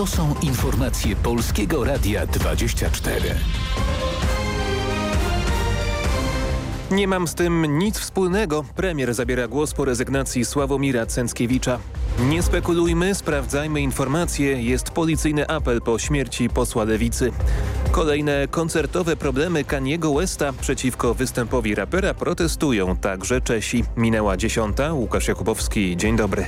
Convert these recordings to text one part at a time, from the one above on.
To są informacje Polskiego Radia 24. Nie mam z tym nic wspólnego. Premier zabiera głos po rezygnacji Sławomira Cęckiewicza. Nie spekulujmy, sprawdzajmy informacje. Jest policyjny apel po śmierci posła Lewicy. Kolejne koncertowe problemy Kaniego Westa przeciwko występowi rapera protestują także Czesi. Minęła dziesiąta. Łukasz Jakubowski, dzień dobry.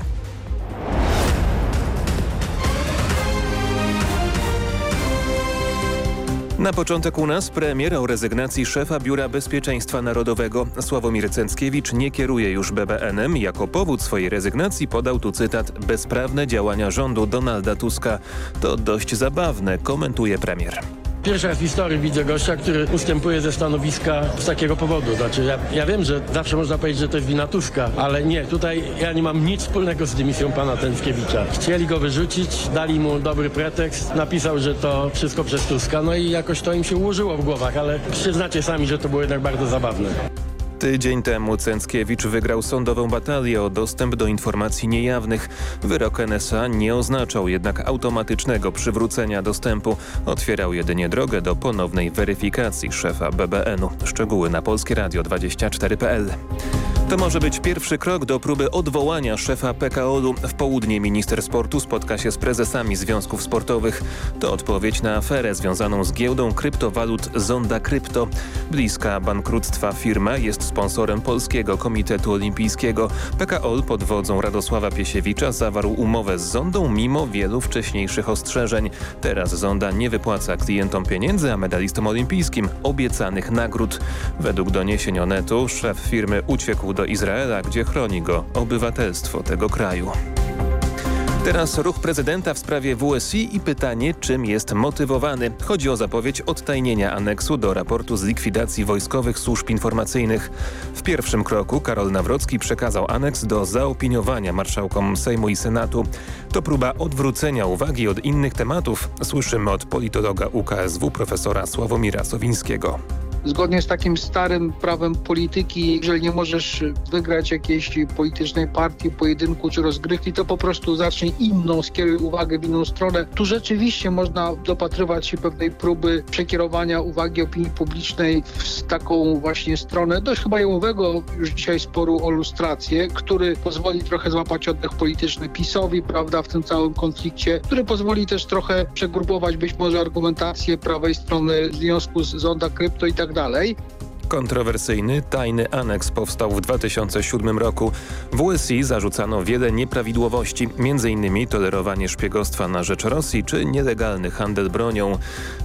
Na początek u nas premier o rezygnacji szefa Biura Bezpieczeństwa Narodowego. Sławomir Cęckiewicz nie kieruje już BBN-em. Jako powód swojej rezygnacji podał tu cytat bezprawne działania rządu Donalda Tuska. To dość zabawne, komentuje premier. Pierwszy raz w historii widzę gościa, który ustępuje ze stanowiska z takiego powodu. Znaczy, ja, ja, wiem, że zawsze można powiedzieć, że to jest wina Tuska, ale nie, tutaj ja nie mam nic wspólnego z dymisją pana Tęckiewicza. Chcieli go wyrzucić, dali mu dobry pretekst, napisał, że to wszystko przez Tuska, no i jakoś to im się ułożyło w głowach, ale przyznacie sami, że to było jednak bardzo zabawne. Tydzień temu Cęckiewicz wygrał sądową batalię o dostęp do informacji niejawnych. Wyrok NSA nie oznaczał jednak automatycznego przywrócenia dostępu. Otwierał jedynie drogę do ponownej weryfikacji szefa BBN-u. Szczegóły na Polskie Radio 24.pl. To może być pierwszy krok do próby odwołania szefa PKO-u. W południe minister sportu spotka się z prezesami związków sportowych. To odpowiedź na aferę związaną z giełdą kryptowalut Zonda Krypto. Bliska bankructwa firma jest sponsorem Polskiego Komitetu Olimpijskiego. PKO pod wodzą Radosława Piesiewicza zawarł umowę z Zondą mimo wielu wcześniejszych ostrzeżeń. Teraz Zonda nie wypłaca klientom pieniędzy, a medalistom olimpijskim obiecanych nagród. Według doniesień Onetu szef firmy uciekł do Izraela, gdzie chroni go obywatelstwo tego kraju. Teraz ruch prezydenta w sprawie WSI i pytanie, czym jest motywowany. Chodzi o zapowiedź odtajnienia aneksu do raportu z likwidacji wojskowych służb informacyjnych. W pierwszym kroku Karol Nawrocki przekazał aneks do zaopiniowania marszałkom Sejmu i Senatu. To próba odwrócenia uwagi od innych tematów. Słyszymy od politologa UKSW profesora Sławomira Sowińskiego zgodnie z takim starym prawem polityki, jeżeli nie możesz wygrać jakiejś politycznej partii, pojedynku czy rozgrywki, to po prostu zacznij inną, skieruj uwagę w inną stronę. Tu rzeczywiście można dopatrywać się pewnej próby przekierowania uwagi opinii publicznej w taką właśnie stronę dość chyba jałowego już dzisiaj sporu o lustrację, który pozwoli trochę złapać oddech polityczny PiSowi, prawda, w tym całym konflikcie, który pozwoli też trochę przegrupować być może argumentację prawej strony w związku z zonda krypto i tak tak dalej. Kontrowersyjny, tajny aneks powstał w 2007 roku. W WSI zarzucano wiele nieprawidłowości, m.in. tolerowanie szpiegostwa na rzecz Rosji czy nielegalny handel bronią.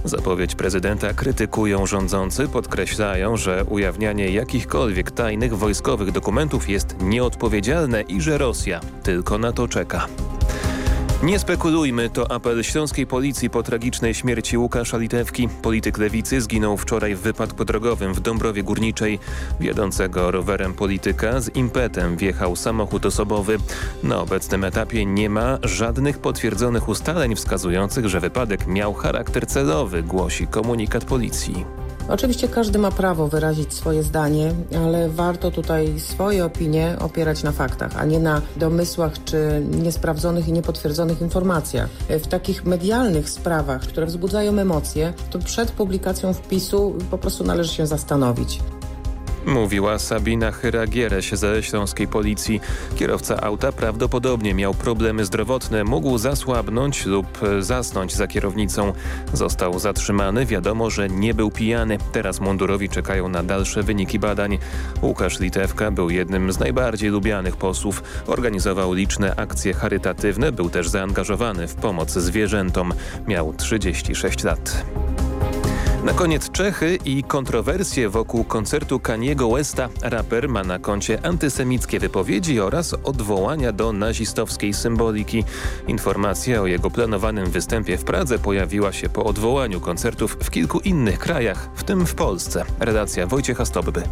Zapowiedź prezydenta krytykują rządzący, podkreślają, że ujawnianie jakichkolwiek tajnych wojskowych dokumentów jest nieodpowiedzialne i że Rosja tylko na to czeka. Nie spekulujmy, to apel śląskiej policji po tragicznej śmierci Łukasza Litewki. Polityk lewicy zginął wczoraj w wypadku drogowym w Dąbrowie Górniczej. Wiodącego rowerem polityka z impetem wjechał samochód osobowy. Na obecnym etapie nie ma żadnych potwierdzonych ustaleń wskazujących, że wypadek miał charakter celowy, głosi komunikat policji. Oczywiście każdy ma prawo wyrazić swoje zdanie, ale warto tutaj swoje opinie opierać na faktach, a nie na domysłach czy niesprawdzonych i niepotwierdzonych informacjach. W takich medialnych sprawach, które wzbudzają emocje, to przed publikacją wpisu po prostu należy się zastanowić. Mówiła Sabina Chyra-Giereś ze śląskiej policji. Kierowca auta prawdopodobnie miał problemy zdrowotne, mógł zasłabnąć lub zasnąć za kierownicą. Został zatrzymany, wiadomo, że nie był pijany. Teraz mundurowi czekają na dalsze wyniki badań. Łukasz Litewka był jednym z najbardziej lubianych posłów. Organizował liczne akcje charytatywne, był też zaangażowany w pomoc zwierzętom. Miał 36 lat. Na koniec Czechy i kontrowersje wokół koncertu Kaniego Westa. Raper ma na koncie antysemickie wypowiedzi oraz odwołania do nazistowskiej symboliki. Informacja o jego planowanym występie w Pradze pojawiła się po odwołaniu koncertów w kilku innych krajach, w tym w Polsce. Redakcja Wojciecha Stobby.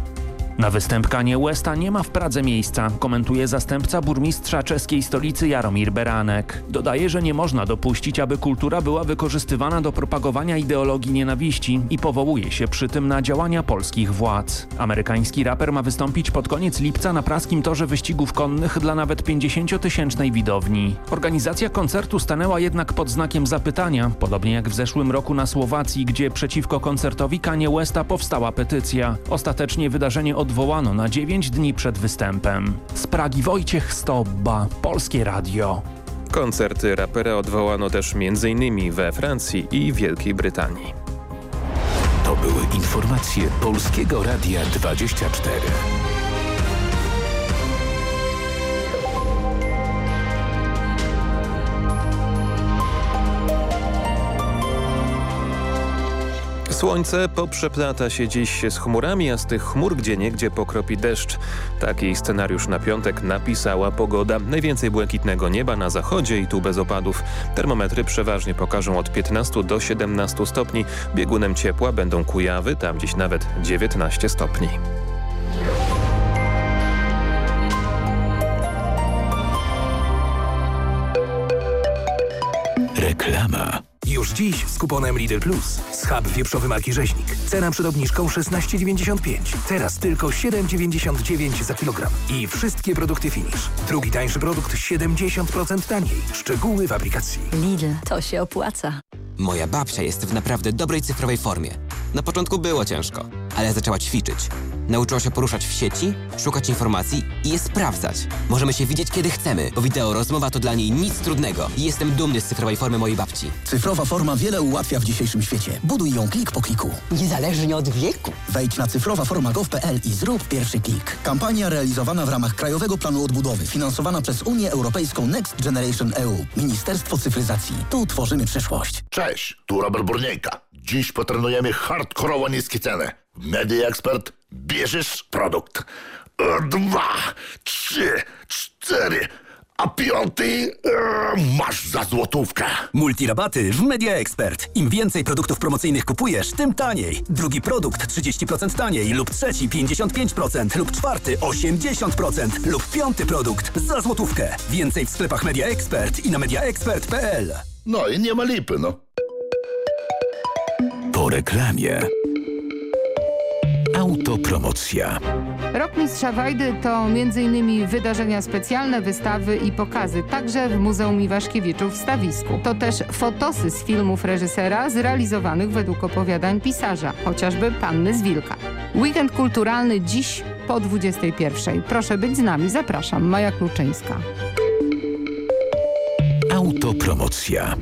Na występ Kanye Westa nie ma w Pradze miejsca, komentuje zastępca burmistrza czeskiej stolicy Jaromir Beranek. Dodaje, że nie można dopuścić, aby kultura była wykorzystywana do propagowania ideologii nienawiści i powołuje się przy tym na działania polskich władz. Amerykański raper ma wystąpić pod koniec lipca na praskim torze wyścigów konnych dla nawet 50-tysięcznej widowni. Organizacja koncertu stanęła jednak pod znakiem zapytania, podobnie jak w zeszłym roku na Słowacji, gdzie przeciwko koncertowi Kanye Westa powstała petycja. Ostatecznie wydarzenie odwołano na 9 dni przed występem. Z Pragi Wojciech Stobba, Polskie Radio. Koncerty rapera odwołano też m.in. we Francji i Wielkiej Brytanii. To były informacje Polskiego Radia 24. Słońce poprzeplata się dziś z chmurami, a z tych chmur gdzieniegdzie pokropi deszcz. Taki scenariusz na piątek napisała pogoda. Najwięcej błękitnego nieba na zachodzie i tu bez opadów. Termometry przeważnie pokażą od 15 do 17 stopni. Biegunem ciepła będą Kujawy, tam dziś nawet 19 stopni. Reklama. Już dziś z kuponem Lidl Plus. Schab wieprzowy marki Rzeźnik. Cena przed obniżką 16,95. Teraz tylko 7,99 za kilogram. I wszystkie produkty Finish. Drugi tańszy produkt 70% taniej. Szczegóły w aplikacji. Lidl, to się opłaca. Moja babcia jest w naprawdę dobrej cyfrowej formie. Na początku było ciężko, ale zaczęła ćwiczyć. Nauczyła się poruszać w sieci, szukać informacji i je sprawdzać. Możemy się widzieć kiedy chcemy, bo wideo rozmowa to dla niej nic trudnego. I jestem dumny z cyfrowej formy mojej babci. Cyfrowa forma wiele ułatwia w dzisiejszym świecie. Buduj ją klik po kliku. Niezależnie od wieku. Wejdź na cyfrowaforma.gov.pl i zrób pierwszy klik. Kampania realizowana w ramach Krajowego Planu Odbudowy, finansowana przez Unię Europejską Next Generation EU. Ministerstwo Cyfryzacji. Tu tworzymy przyszłość. Cześć, tu Robert Burniejka. Dziś potrenujemy hardkorowo niskie ceny. Media Expert bierzesz produkt. E, Dwa, trzy, cztery, a piąty e, masz za złotówkę. Multirabaty w Media Expert. Im więcej produktów promocyjnych kupujesz, tym taniej. Drugi produkt 30% taniej lub trzeci 55% lub czwarty 80% lub piąty produkt za złotówkę. Więcej w sklepach Media Expert i na mediaexpert.pl. No i nie ma lipy, no. Po reklamie. Autopromocja. Rok Mistrza Wajdy to m.in. wydarzenia specjalne, wystawy i pokazy, także w Muzeum Iwaszkiewiczów w Stawisku. To też fotosy z filmów reżysera zrealizowanych według opowiadań pisarza, chociażby Panny z Wilka. Weekend kulturalny dziś po 21. Proszę być z nami, zapraszam. Maja Kluczyńska. Autopromocja.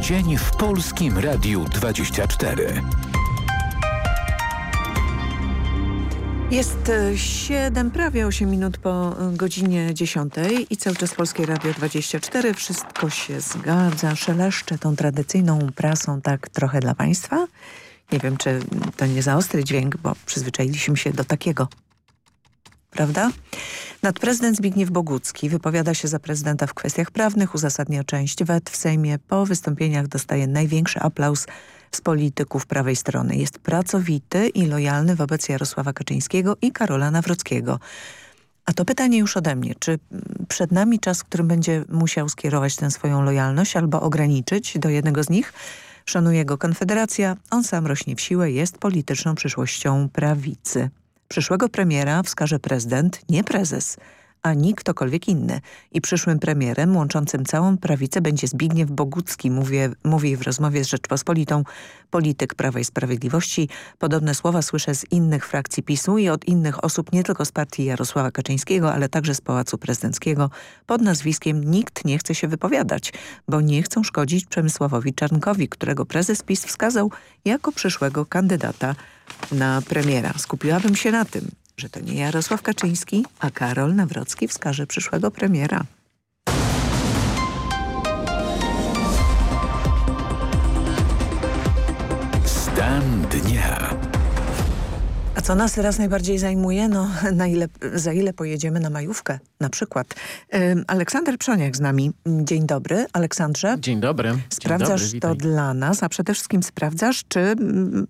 Dzień w Polskim Radiu 24. Jest 7, prawie 8 minut po godzinie 10 i cały czas Polskie Radio 24. Wszystko się zgadza. Szeleszczę tą tradycyjną prasą tak trochę dla Państwa. Nie wiem, czy to nie za ostry dźwięk, bo przyzwyczailiśmy się do takiego. Prawda? Nadprezydent Zbigniew Bogucki wypowiada się za prezydenta w kwestiach prawnych, uzasadnia część wet w Sejmie. Po wystąpieniach dostaje największy aplauz z polityków prawej strony. Jest pracowity i lojalny wobec Jarosława Kaczyńskiego i Karola Nawrockiego. A to pytanie już ode mnie. Czy przed nami czas, w którym będzie musiał skierować tę swoją lojalność albo ograniczyć do jednego z nich? Szanuje go Konfederacja, on sam rośnie w siłę, jest polityczną przyszłością prawicy. Przyszłego premiera wskaże prezydent, nie prezes, ani ktokolwiek inny. I przyszłym premierem łączącym całą prawicę będzie Zbigniew Bogucki, mówi, mówi w rozmowie z Rzeczpospolitą polityk Prawa i Sprawiedliwości. Podobne słowa słyszę z innych frakcji PiSu i od innych osób nie tylko z partii Jarosława Kaczyńskiego, ale także z Pałacu Prezydenckiego pod nazwiskiem Nikt nie chce się wypowiadać, bo nie chcą szkodzić Przemysławowi Czarnkowi, którego prezes PiS wskazał jako przyszłego kandydata na premiera. Skupiłabym się na tym, że to nie Jarosław Kaczyński, a Karol Nawrocki wskaże przyszłego premiera. Stan dnia. A co nas teraz najbardziej zajmuje? No, na ile, za ile pojedziemy na majówkę na przykład. Aleksander Przoniak z nami. Dzień dobry, Aleksandrze. Dzień dobry. Sprawdzasz Dzień dobry, to dla nas, a przede wszystkim sprawdzasz, czy mm,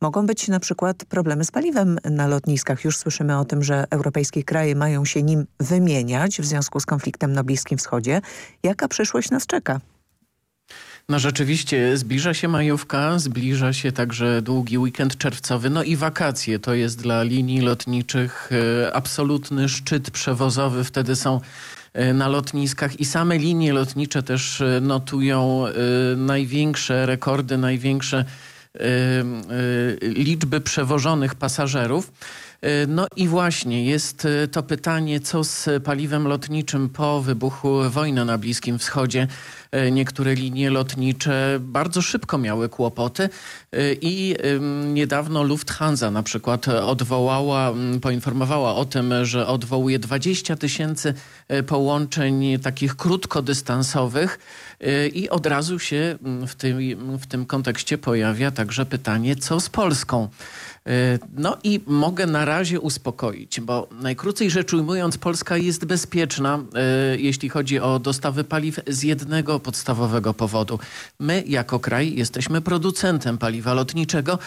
mogą być na przykład problemy z paliwem na lotniskach. Już słyszymy o tym, że europejskie kraje mają się nim wymieniać w związku z konfliktem na Bliskim Wschodzie. Jaka przyszłość nas czeka? No rzeczywiście zbliża się majówka, zbliża się także długi weekend czerwcowy, no i wakacje. To jest dla linii lotniczych e, absolutny szczyt przewozowy. Wtedy są e, na lotniskach i same linie lotnicze też e, notują największe rekordy, największe liczby przewożonych pasażerów. E, no i właśnie jest e, to pytanie, co z paliwem lotniczym po wybuchu wojny na Bliskim Wschodzie. E, niektóre linie lotnicze bardzo szybko miały kłopoty i niedawno Lufthansa na przykład odwołała, poinformowała o tym, że odwołuje 20 tysięcy połączeń takich krótkodystansowych i od razu się w tym, w tym kontekście pojawia także pytanie, co z Polską? E, no i mogę na razie uspokoić, bo najkrócej rzecz ujmując, Polska jest bezpieczna, e, jeśli chodzi o dostawy paliw z jednego podstawowego powodu. My jako kraj jesteśmy producentem paliwa lotniczego,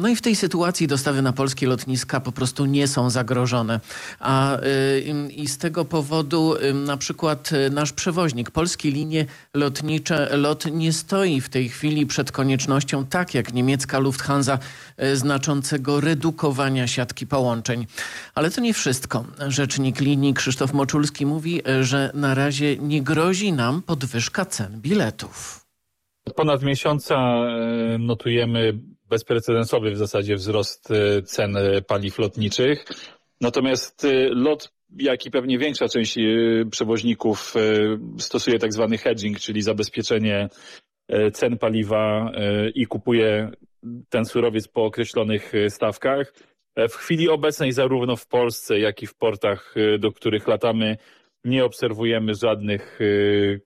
no i w tej sytuacji dostawy na polskie lotniska po prostu nie są zagrożone. A y, i z tego powodu y, na przykład y, nasz przewoźnik, polskie linie lotnicze, LOT nie stoi w tej chwili przed koniecznością, tak jak niemiecka Lufthansa, znaczącego redukowania siatki połączeń. Ale to nie wszystko. Rzecznik linii Krzysztof Moczulski mówi, że na razie nie grozi nam podwyżka cen biletów. Od ponad miesiąca notujemy bezprecedensowy w zasadzie wzrost e, cen e, paliw lotniczych. Natomiast e, lot, jak i pewnie większa część przewoźników stosuje tak zwany hedging, czyli zabezpieczenie cen paliwa i kupuje ten surowiec po określonych stawkach. W chwili obecnej zarówno w Polsce, jak i w portach, do których latamy, nie obserwujemy żadnych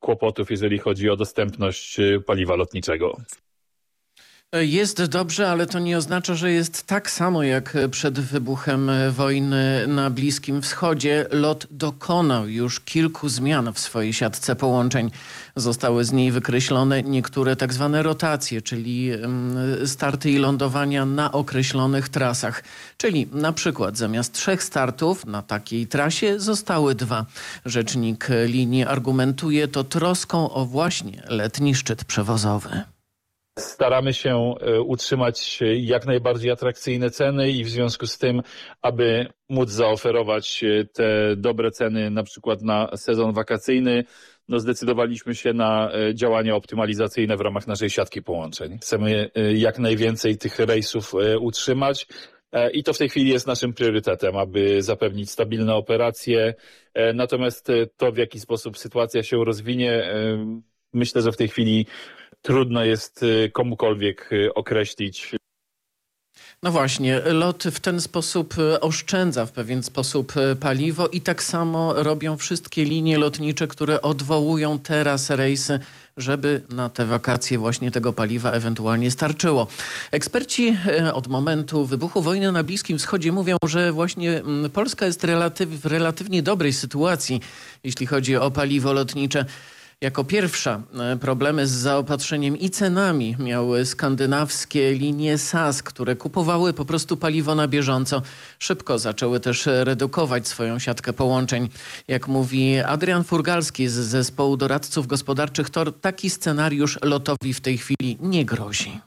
kłopotów, jeżeli chodzi o dostępność paliwa lotniczego. Jest dobrze, ale to nie oznacza, że jest tak samo jak przed wybuchem wojny na Bliskim Wschodzie. LOT dokonał już kilku zmian w swojej siatce połączeń. Zostały z niej wykreślone niektóre tak zwane rotacje, czyli starty i lądowania na określonych trasach. Czyli na przykład zamiast trzech startów na takiej trasie zostały dwa. Rzecznik linii argumentuje to troską o właśnie letni szczyt przewozowy. Staramy się e, utrzymać jak najbardziej atrakcyjne ceny i w związku z tym, aby móc zaoferować e, te dobre ceny na przykład na sezon wakacyjny, no zdecydowaliśmy się na e, działania optymalizacyjne w ramach naszej siatki połączeń. Chcemy jak najwięcej tych rejsów utrzymać. I to w tej chwili jest naszym priorytetem, aby zapewnić stabilne operacje. Natomiast to, w jaki sposób sytuacja się rozwinie, myślę, że w tej chwili trudno jest y, komukolwiek y, określić. No właśnie, LOT w ten sposób y, oszczędza w pewien sposób paliwo i tak samo robią wszystkie linie lotnicze, które odwołują teraz rejsy żeby na te wakacje właśnie tego paliwa ewentualnie starczyło. Eksperci od momentu wybuchu wojny na Bliskim Wschodzie mówią, że właśnie mm, Polska jest relatyw, w relatywnie dobrej sytuacji, jeśli chodzi o paliwo lotnicze. Jako pierwsza e, problemy z zaopatrzeniem i cenami miały skandynawskie linie SAS, które kupowały po prostu paliwo na bieżąco. Szybko zaczęły też redukować swoją siatkę połączeń. Jak mówi Adrian Furgalski z zespołu doradców gospodarczych TOR, taki scenariusz lotowi w tej chwili nie grozi.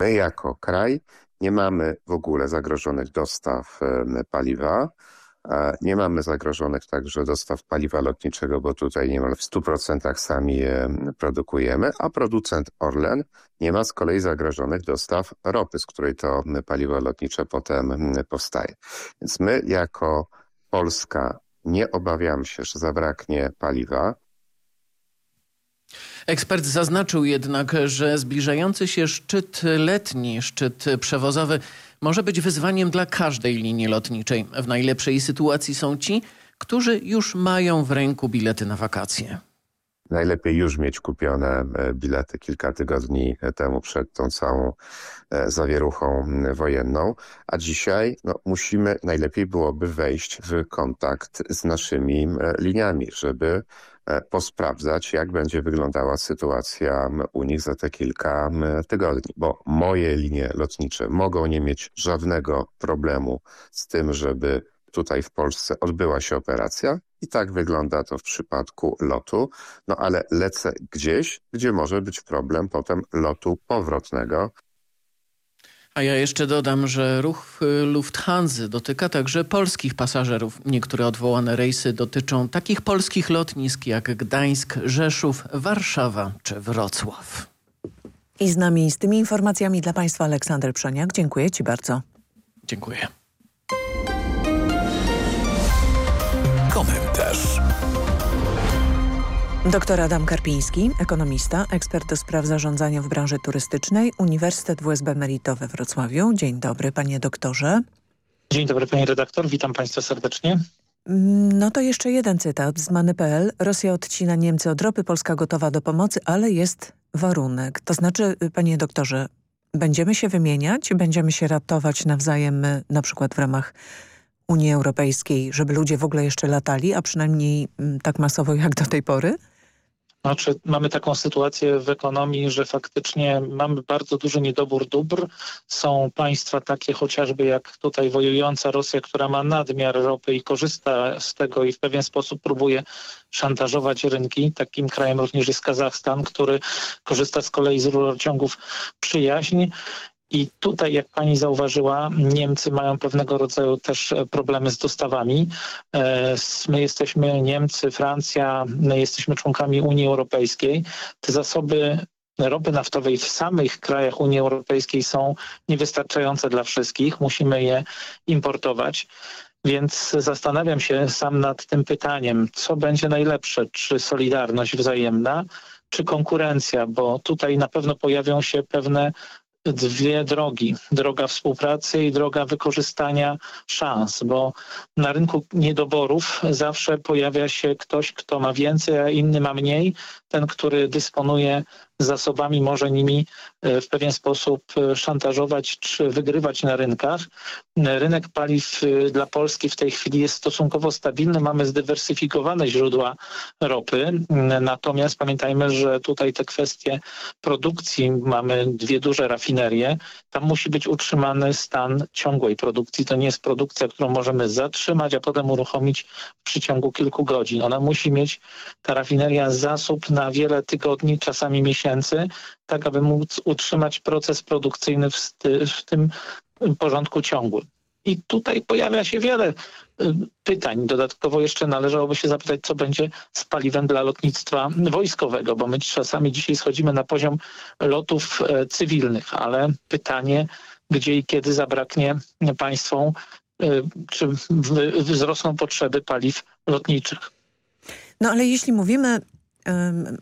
My jako kraj nie mamy w ogóle zagrożonych dostaw e, paliwa. Nie mamy zagrożonych także dostaw paliwa lotniczego, bo tutaj niemal w 100% sami je produkujemy, a producent Orlen nie ma z kolei zagrożonych dostaw ropy, z której to paliwo lotnicze potem powstaje. Więc my jako Polska nie obawiamy się, że zabraknie paliwa. Ekspert zaznaczył jednak, że zbliżający się szczyt letni, szczyt przewozowy może być wyzwaniem dla każdej linii lotniczej. W najlepszej sytuacji są ci, którzy już mają w ręku bilety na wakacje. Najlepiej już mieć kupione bilety kilka tygodni temu przed tą całą zawieruchą wojenną, a dzisiaj no, musimy, najlepiej byłoby wejść w kontakt z naszymi liniami, żeby posprawdzać, jak będzie wyglądała sytuacja u nich za te kilka tygodni, bo moje linie lotnicze mogą nie mieć żadnego problemu z tym, żeby tutaj w Polsce odbyła się operacja i tak wygląda to w przypadku lotu, no ale lecę gdzieś, gdzie może być problem potem lotu powrotnego. A ja jeszcze dodam, że ruch y, Lufthansa dotyka także polskich pasażerów. Niektóre odwołane rejsy dotyczą takich polskich lotnisk jak Gdańsk, Rzeszów, Warszawa czy Wrocław. I z nami z tymi informacjami dla Państwa Aleksander Przoniak. Dziękuję Ci bardzo. Dziękuję. Komentarz. Doktor Adam Karpiński, ekonomista, ekspert do spraw zarządzania w branży turystycznej, Uniwersytet WSB Merito we Wrocławiu. Dzień dobry panie doktorze. Dzień dobry pani redaktor, witam państwa serdecznie. Mm, no to jeszcze jeden cytat z Many.pl. Rosja odcina Niemcy od ropy, Polska gotowa do pomocy, ale jest warunek. To znaczy, panie doktorze, będziemy się wymieniać, będziemy się ratować nawzajem, na przykład w ramach Unii Europejskiej, żeby ludzie w ogóle jeszcze latali, a przynajmniej mm, tak masowo jak do tej pory? Znaczy, mamy taką sytuację w ekonomii, że faktycznie mamy bardzo duży niedobór dóbr. Są państwa takie chociażby jak tutaj wojująca Rosja, która ma nadmiar ropy i korzysta z tego i w pewien sposób próbuje szantażować rynki. Takim krajem również jest Kazachstan, który korzysta z kolei z rurociągów przyjaźń i tutaj, jak pani zauważyła, Niemcy mają pewnego rodzaju też e, problemy z dostawami. E, my jesteśmy Niemcy, Francja, my jesteśmy członkami Unii Europejskiej. Te zasoby ropy naftowej w samych krajach Unii Europejskiej są niewystarczające dla wszystkich. Musimy je importować. Więc zastanawiam się sam nad tym pytaniem, co będzie najlepsze, czy solidarność wzajemna, czy konkurencja, bo tutaj na pewno pojawią się pewne dwie drogi. Droga współpracy i droga wykorzystania szans, bo na rynku niedoborów zawsze pojawia się ktoś, kto ma więcej, a inny ma mniej. Ten, który dysponuje zasobami, może nimi e, w pewien sposób e, szantażować czy wygrywać na rynkach. Rynek paliw e, dla Polski w tej chwili jest stosunkowo stabilny. Mamy zdywersyfikowane źródła ropy. Natomiast pamiętajmy, że tutaj te kwestie produkcji, mamy dwie duże rafinerie. Tam musi być utrzymany stan ciągłej produkcji. To nie jest produkcja, którą możemy zatrzymać, a potem uruchomić w przeciągu kilku godzin. Ona musi mieć, ta rafineria, zasób na wiele tygodni, czasami miesięcy, tak aby móc utrzymać proces produkcyjny w, w tym porządku ciągłym. I tutaj pojawia się wiele y, pytań. Dodatkowo jeszcze należałoby się zapytać, co będzie z paliwem dla lotnictwa wojskowego, bo my czasami dzisiaj schodzimy na poziom lotów e, cywilnych, ale pytanie, gdzie i kiedy zabraknie państwom, y, czy wzrosną potrzeby paliw lotniczych. No ale jeśli mówimy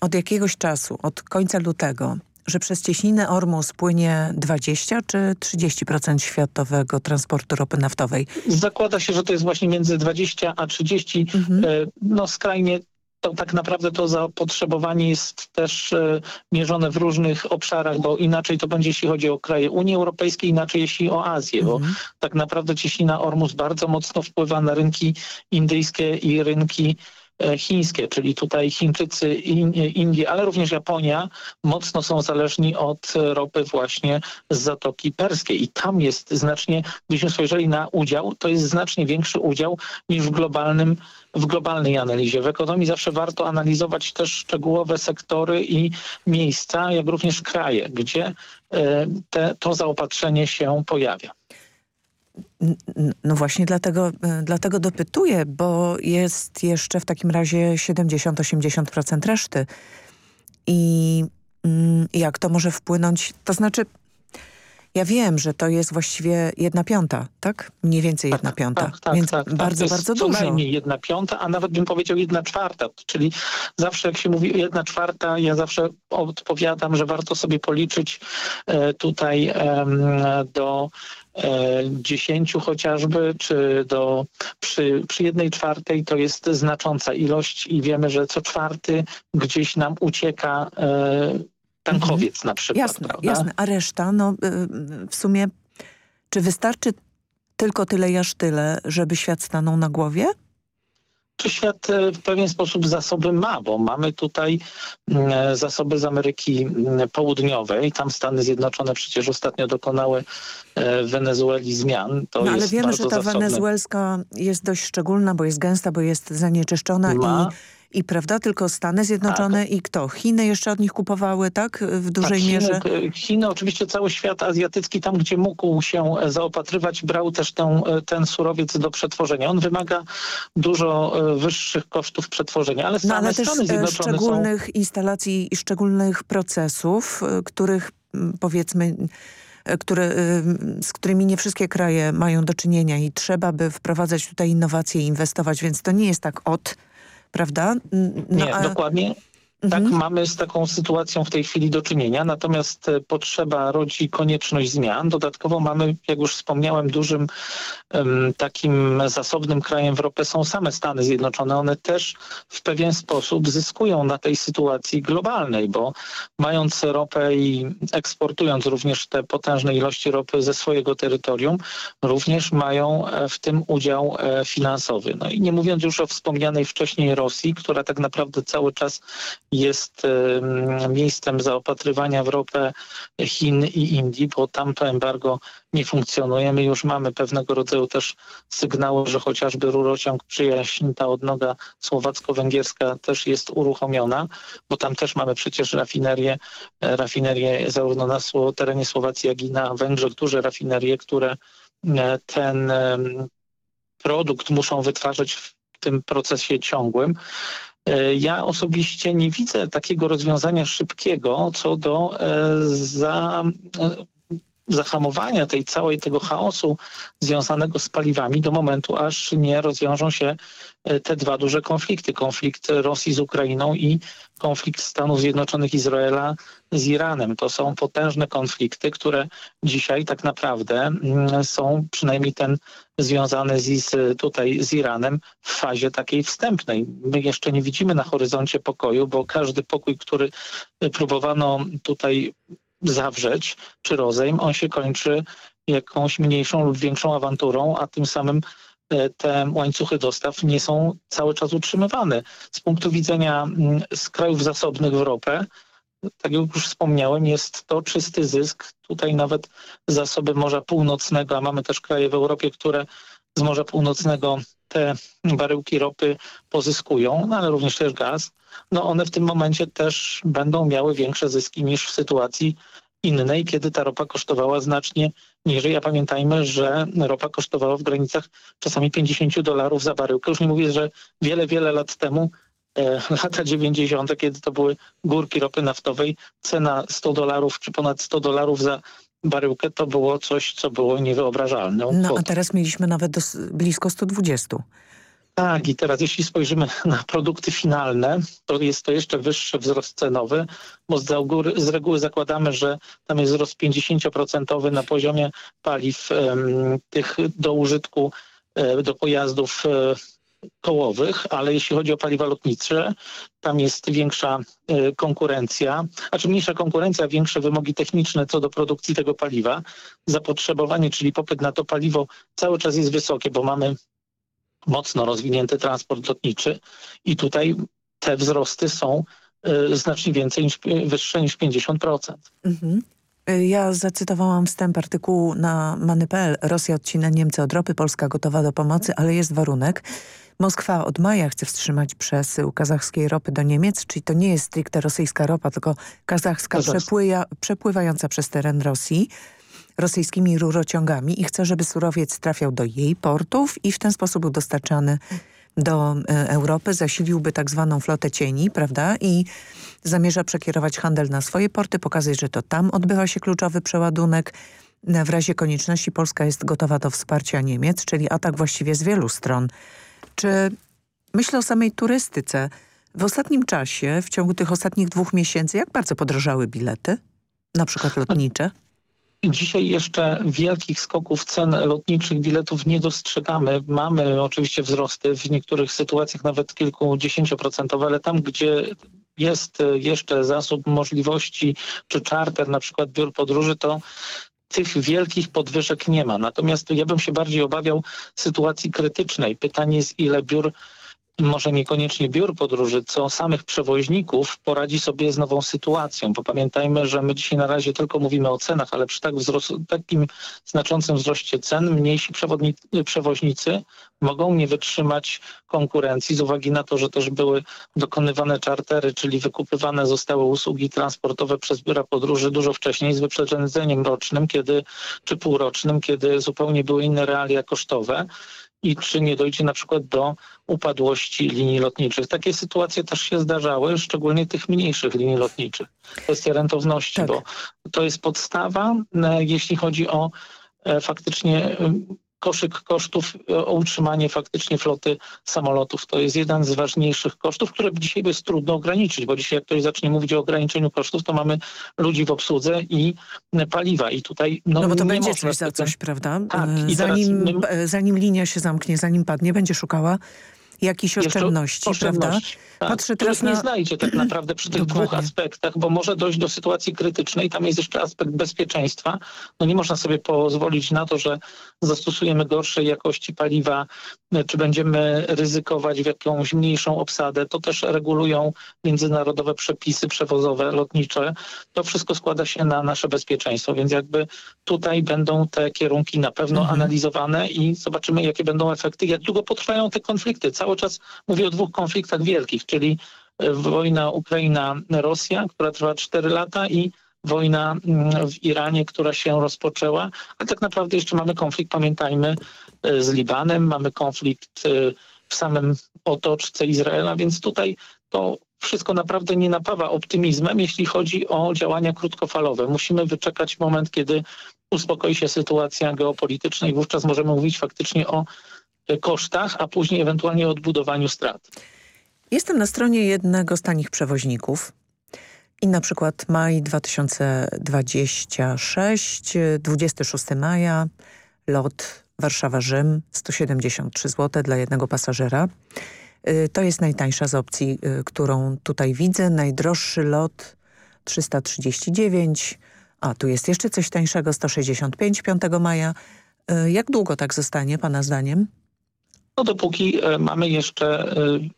od jakiegoś czasu, od końca lutego, że przez cieśninę Ormus płynie 20 czy 30% światowego transportu ropy naftowej? Zakłada się, że to jest właśnie między 20 a 30. Mhm. E, no skrajnie to tak naprawdę to zapotrzebowanie jest też e, mierzone w różnych obszarach, bo inaczej to będzie jeśli chodzi o kraje Unii Europejskiej, inaczej jeśli o Azję, mhm. bo tak naprawdę cieśnina Ormus bardzo mocno wpływa na rynki indyjskie i rynki chińskie, czyli tutaj Chińczycy, Indie, ale również Japonia mocno są zależni od ropy właśnie z Zatoki Perskiej i tam jest znacznie, gdybyśmy spojrzeli na udział, to jest znacznie większy udział niż w globalnym w globalnej analizie. W ekonomii zawsze warto analizować też szczegółowe sektory i miejsca, jak również kraje, gdzie e, te, to zaopatrzenie się pojawia. No właśnie dlatego, e, dlatego dopytuję, bo jest jeszcze w takim razie 70-80% reszty. I mm, jak to może wpłynąć? To znaczy, Ja wiem, że to jest właściwie jedna piąta, tak? Mniej więcej jedna tak, piąta. Tak, tak, Więc tak, bardzo, jest bardzo co dużo. najmniej jedna piąta, a nawet bym powiedział jedna czwarta. Czyli zawsze jak się mówi jedna czwarta, ja zawsze odpowiadam, że warto sobie policzyć e, tutaj e, do e, dziesięciu chociażby, czy do przy, przy jednej czwartej to jest znacząca ilość i wiemy, że co czwarty gdzieś nam ucieka e, tankowiec na przykład. Jasne, prawda? jasne. A reszta, no y, w sumie, czy wystarczy tylko tyle, aż tyle, żeby świat stanął na głowie? Czy świat e, w pewien sposób zasoby ma, bo mamy tutaj mm, zasoby z Ameryki mm, Południowej. Tam Stany Zjednoczone przecież ostatnio dokonały e, w Wenezueli zmian. To no ale wiemy, że ta zasobne. wenezuelska jest dość szczególna, bo jest gęsta, bo jest zanieczyszczona Ma. i i prawda, tylko Stany Zjednoczone i kto? Chiny jeszcze od nich kupowały, tak? W dużej tak, mierze. Chiny, Chiny, oczywiście cały świat azjatycki, tam gdzie mógł się zaopatrywać, brał też ten, ten surowiec do przetworzenia. On wymaga dużo e, wyższych kosztów przetworzenia, ale same no, ale Stany e, Zjednoczone szczególnych są... instalacji i szczególnych procesów, e, których powiedzmy e, które, z którymi nie wszystkie kraje mają do czynienia i trzeba by wprowadzać tutaj innowacje i inwestować, więc to nie jest tak od prawda? No, Nie, a... dokładnie. Tak, Mhm. mamy z taką sytuacją w tej chwili do czynienia, natomiast e, potrzeba rodzi konieczność zmian. Dodatkowo mamy, jak już wspomniałem, dużym takim zasobnym krajem w Europie są same Stany Zjednoczone. One też w pewien sposób zyskują na tej sytuacji globalnej, bo mając ropę i eksportując również te potężne ilości ropy ze swojego terytorium, również mają e, w tym udział e, finansowy. No i nie mówiąc już o wspomnianej wcześniej Rosji, która tak naprawdę cały czas jest miejscem zaopatrywania w ropę Chin i Indii, bo tam to embargo nie funkcjonuje. My już mamy pewnego rodzaju też sygnały, że chociażby rurociąg przyjaźń, ta odnoga słowacko-węgierska też jest uruchomiona, bo tam też mamy przecież rafinerie, rafinerie zarówno na terenie Słowacji, jak i na Węgrzech, duże rafinerie, które ten produkt muszą wytwarzać w tym procesie ciągłym. Ja osobiście nie widzę takiego rozwiązania szybkiego co do za, zahamowania tej całej tego chaosu związanego z paliwami do momentu, aż nie rozwiążą się te dwa duże konflikty. Konflikt Rosji z Ukrainą i konflikt Stanów Zjednoczonych Izraela z Iranem. To są potężne konflikty, które dzisiaj tak naprawdę są przynajmniej ten związany z, tutaj z Iranem w fazie takiej wstępnej. My jeszcze nie widzimy na horyzoncie pokoju, bo każdy pokój, który próbowano tutaj zawrzeć, czy rozejm, on się kończy jakąś mniejszą lub większą awanturą, a tym samym te łańcuchy dostaw nie są cały czas utrzymywane. Z punktu widzenia z krajów zasobnych w ropę, tak jak już wspomniałem, jest to czysty zysk. Tutaj nawet zasoby Morza Północnego, a mamy też kraje w Europie, które z Morza Północnego te baryłki ropy pozyskują, no ale również też gaz. No one w tym momencie też będą miały większe zyski niż w sytuacji innej, kiedy ta ropa kosztowała znacznie niżej. A pamiętajmy, że ropa kosztowała w granicach czasami 50 dolarów za baryłkę. Już nie mówię, że wiele, wiele lat temu e, lata 90., kiedy to były górki ropy naftowej, cena 100 dolarów czy ponad 100 dolarów za baryłkę to było coś, co było niewyobrażalne. No a teraz mieliśmy nawet do, blisko 120. Tak, i teraz jeśli spojrzymy na produkty finalne, to jest to jeszcze wyższy wzrost cenowy, bo z, góry, z reguły zakładamy, że tam jest wzrost 50% na poziomie paliw um, tych do użytku, um, do pojazdów um, kołowych, ale jeśli chodzi o paliwa lotnicze, tam jest większa y, konkurencja, a czy mniejsza konkurencja, większe wymogi techniczne co do produkcji tego paliwa. Zapotrzebowanie, czyli popyt na to paliwo cały czas jest wysokie, bo mamy mocno rozwinięty transport lotniczy i tutaj te wzrosty są y, znacznie więcej niż wyższe niż 50%. Mhm. Ja zacytowałam wstęp artykułu na many.pl. Rosja odcina Niemcy od ropy, Polska gotowa do pomocy, ale jest warunek. Moskwa od maja chce wstrzymać przesył kazachskiej ropy do Niemiec, czyli to nie jest stricte rosyjska ropa, tylko kazachska przepływa, przepływająca przez teren Rosji rosyjskimi rurociągami i chce, żeby surowiec trafiał do jej portów i w ten sposób był dostarczany do e, Europy, zasiliłby tak zwaną flotę cieni, prawda? I zamierza przekierować handel na swoje porty, pokazać, że to tam odbywa się kluczowy przeładunek. w razie konieczności Polska jest gotowa do wsparcia Niemiec, czyli atak właściwie z wielu stron. Czy myślę o samej turystyce. W ostatnim czasie, w ciągu tych ostatnich dwóch miesięcy, jak bardzo podrożały bilety? Na przykład lotnicze? Dzisiaj jeszcze wielkich skoków cen lotniczych biletów nie dostrzegamy. Mamy oczywiście wzrosty, w niektórych sytuacjach nawet kilkudziesięcioprocentowe, ale tam, gdzie jest jeszcze zasób możliwości, czy czarter, na przykład biur podróży, to tych wielkich podwyżek nie ma. Natomiast ja bym się bardziej obawiał sytuacji krytycznej. Pytanie jest, ile biur może niekoniecznie biur podróży, co samych przewoźników poradzi sobie z nową sytuacją. Bo pamiętajmy, że my dzisiaj na razie tylko mówimy o cenach, ale przy tak takim znaczącym wzroście cen mniejsi przewoźnicy mogą nie wytrzymać konkurencji z uwagi na to, że też były dokonywane czartery, czyli wykupywane zostały usługi transportowe przez biura podróży dużo wcześniej z wyprzedzeniem rocznym, kiedy, czy półrocznym, kiedy zupełnie były inne realia kosztowe i czy nie dojdzie na przykład do upadłości linii lotniczych. Takie sytuacje też się zdarzały, szczególnie tych mniejszych linii lotniczych. Kwestia rentowności, tak. bo to jest podstawa, e, jeśli chodzi o e, faktycznie koszyk kosztów e, o utrzymanie faktycznie floty samolotów. To jest jeden z ważniejszych kosztów, które dzisiaj jest trudno ograniczyć, bo dzisiaj jak ktoś zacznie mówić o ograniczeniu kosztów, to mamy ludzi w obsłudze i paliwa. I tutaj no, no bo to będzie coś za coś, prawda? Tak, zanim, teraz... zanim linia się zamknie, zanim padnie, będzie szukała jakichś oszczędności, prawda? Tak, Patrzę teraz na... nie znajdzie tak naprawdę przy tych dwóch aspektach, bo może dojść do sytuacji krytycznej. Tam jest jeszcze aspekt bezpieczeństwa. No nie można sobie pozwolić na to, że zastosujemy gorszej jakości paliwa, czy będziemy ryzykować w jakąś mniejszą obsadę. To też regulują międzynarodowe przepisy przewozowe, lotnicze. To wszystko składa się na nasze bezpieczeństwo, więc jakby tutaj będą te kierunki na pewno mhm. analizowane i zobaczymy, jakie będą efekty, jak długo potrwają te konflikty. Cały czas mówię o dwóch konfliktach wielkich, czyli e, wojna Ukraina-Rosja, która trwa 4 lata i wojna mm, w Iranie, która się rozpoczęła, ale tak naprawdę jeszcze mamy konflikt, pamiętajmy, e, z Libanem, mamy konflikt e, w samym otoczce Izraela, więc tutaj to wszystko naprawdę nie napawa optymizmem, jeśli chodzi o działania krótkofalowe. Musimy wyczekać moment, kiedy uspokoi się sytuacja geopolityczna i wówczas możemy mówić faktycznie o kosztach, a później ewentualnie odbudowaniu strat. Jestem na stronie jednego z tanich przewoźników i na przykład maj 2026, 26 maja, lot Warszawa-Rzym, 173 zł dla jednego pasażera. Y, to jest najtańsza z opcji, y, którą tutaj widzę. Najdroższy lot 339, a tu jest jeszcze coś tańszego, 165 5 maja. Y, jak długo tak zostanie Pana zdaniem? No dopóki e, mamy jeszcze e,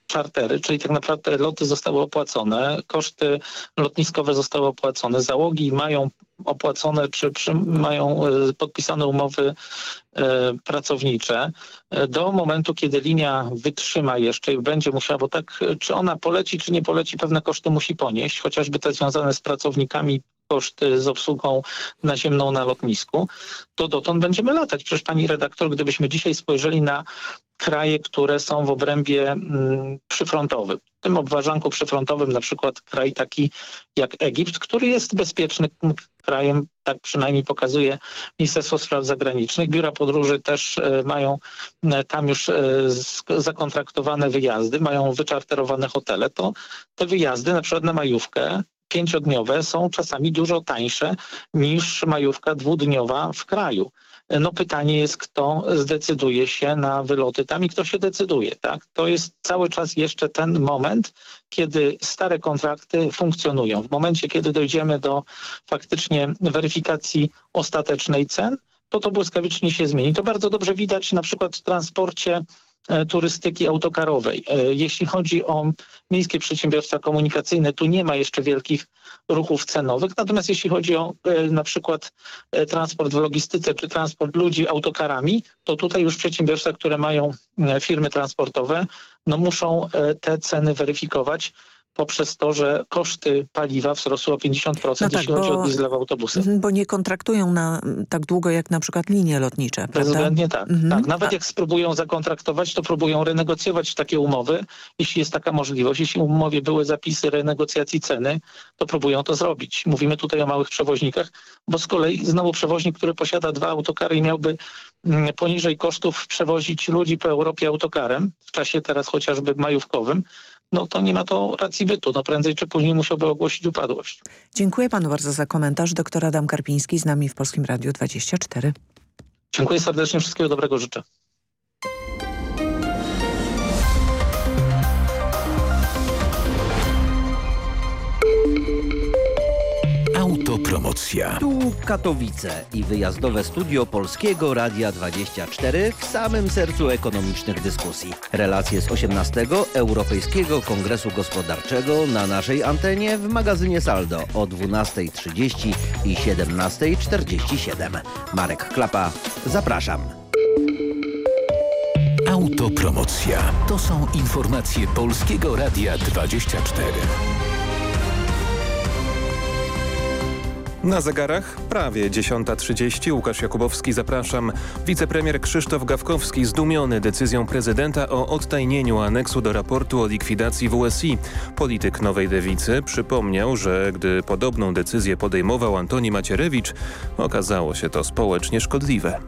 czartery, czyli tak naprawdę loty zostały opłacone, koszty lotniskowe zostały opłacone, załogi mają opłacone czy, mają e, podpisane umowy pracownicze. Do momentu, kiedy linia wytrzyma jeszcze i będzie musiała, bo tak czy ona poleci, czy nie poleci, pewne koszty musi ponieść, chociażby te związane z pracownikami koszty z obsługą naziemną na lotnisku, to dotąd będziemy latać. Przecież pani redaktor, gdybyśmy dzisiaj spojrzeli na kraje, które są w obrębie mm, przyfrontowym. W tym obwarzanku przyfrontowym na przykład kraj taki jak Egipt, który jest bezpiecznym krajem, tak przynajmniej pokazuje Ministerstwo Spraw Zagranicznych. Biura podróży też e, mają tam już e, zakontraktowane wyjazdy, mają wyczarterowane hotele. To te wyjazdy na przykład na majówkę pięciodniowe są czasami dużo tańsze niż majówka dwudniowa w kraju. No pytanie jest, kto zdecyduje się na wyloty tam i kto się decyduje. Tak? To jest cały czas jeszcze ten moment, kiedy stare kontrakty funkcjonują. W momencie, kiedy dojdziemy do faktycznie weryfikacji ostatecznej cen, to to błyskawicznie się zmieni. To bardzo dobrze widać na przykład w transporcie turystyki autokarowej. E, jeśli chodzi o miejskie przedsiębiorstwa komunikacyjne, tu nie ma jeszcze wielkich ruchów cenowych, natomiast jeśli chodzi o e, na przykład transport w logistyce czy transport ludzi autokarami, to tutaj już przedsiębiorstwa, które mają firmy transportowe, no muszą te ceny weryfikować poprzez to, że koszty paliwa wzrosły o 50%, No tak, jeśli chodzi bo- o diesel w autobusach. Mhm, Bo nie kontraktują na tak długo jak na przykład linie lotnicze, prawda? Bezwzględnie tak. Mhm. tak. Nawet jak spróbują zakontraktować, to próbują renegocjować takie umowy, jeśli jest taka możliwość. Jeśli w umowie były zapisy renegocjacji ceny, to próbują to zrobić. Mówimy tutaj o małych przewoźnikach, bo z kolei znowu przewoźnik, który posiada dwa autokary i miałby poniżej kosztów przewozić ludzi po Europie autokarem, w czasie teraz chociażby majówkowym, no to nie ma to racji bytu. No prędzej czy później musiałby ogłosić upadłość. Dziękuję panu bardzo za komentarz. Doktor Adam Karpiński z nami w Polskim Radiu 24. Dziękuję serdecznie, wszystkiego dobrego życzę. Autopromocja. Tu Katowice i wyjazdowe studio Polskiego Radia 24 w samym sercu ekonomicznych dyskusji. Relacje z 18 Europejskiego Kongresu Gospodarczego na naszej antenie w magazynie Saldo o 12.30 i 17.47. Marek Klapa, zapraszam. Autopromocja. To są informacje Polskiego Radia 24. Na zegarach prawie 10.30. Łukasz Jakubowski, zapraszam. Wicepremier Krzysztof Gawkowski zdumiony decyzją prezydenta o odtajnieniu aneksu do raportu o likwidacji WSI. Polityk Nowej Lewicy przypomniał, że gdy podobną decyzję podejmował Antoni Macierewicz, okazało się to społecznie szkodliwe.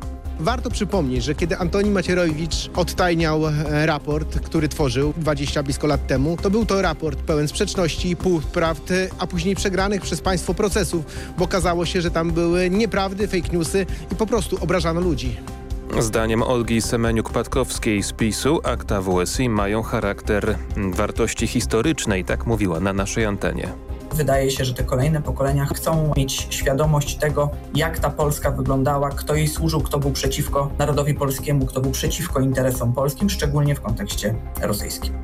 Warto przypomnieć, że kiedy Antoni Macierewicz odtajniał e, raport, który tworzył 20 blisko lat temu, to był to raport pełen sprzeczności, półprawd, a później przegranych przez państwo procesów, bo okazało się, że tam były nieprawdy, fake newsy i po prostu obrażano ludzi. Zdaniem Olgi Semeniuk-Patkowskiej z PiSu akta WSI mają charakter wartości historycznej, tak mówiła na naszej antenie. Wydaje się, że te kolejne pokolenia chcą mieć świadomość tego, jak ta Polska wyglądała, kto jej służył, kto był przeciwko narodowi polskiemu, kto był przeciwko interesom polskim, szczególnie w kontekście rosyjskim.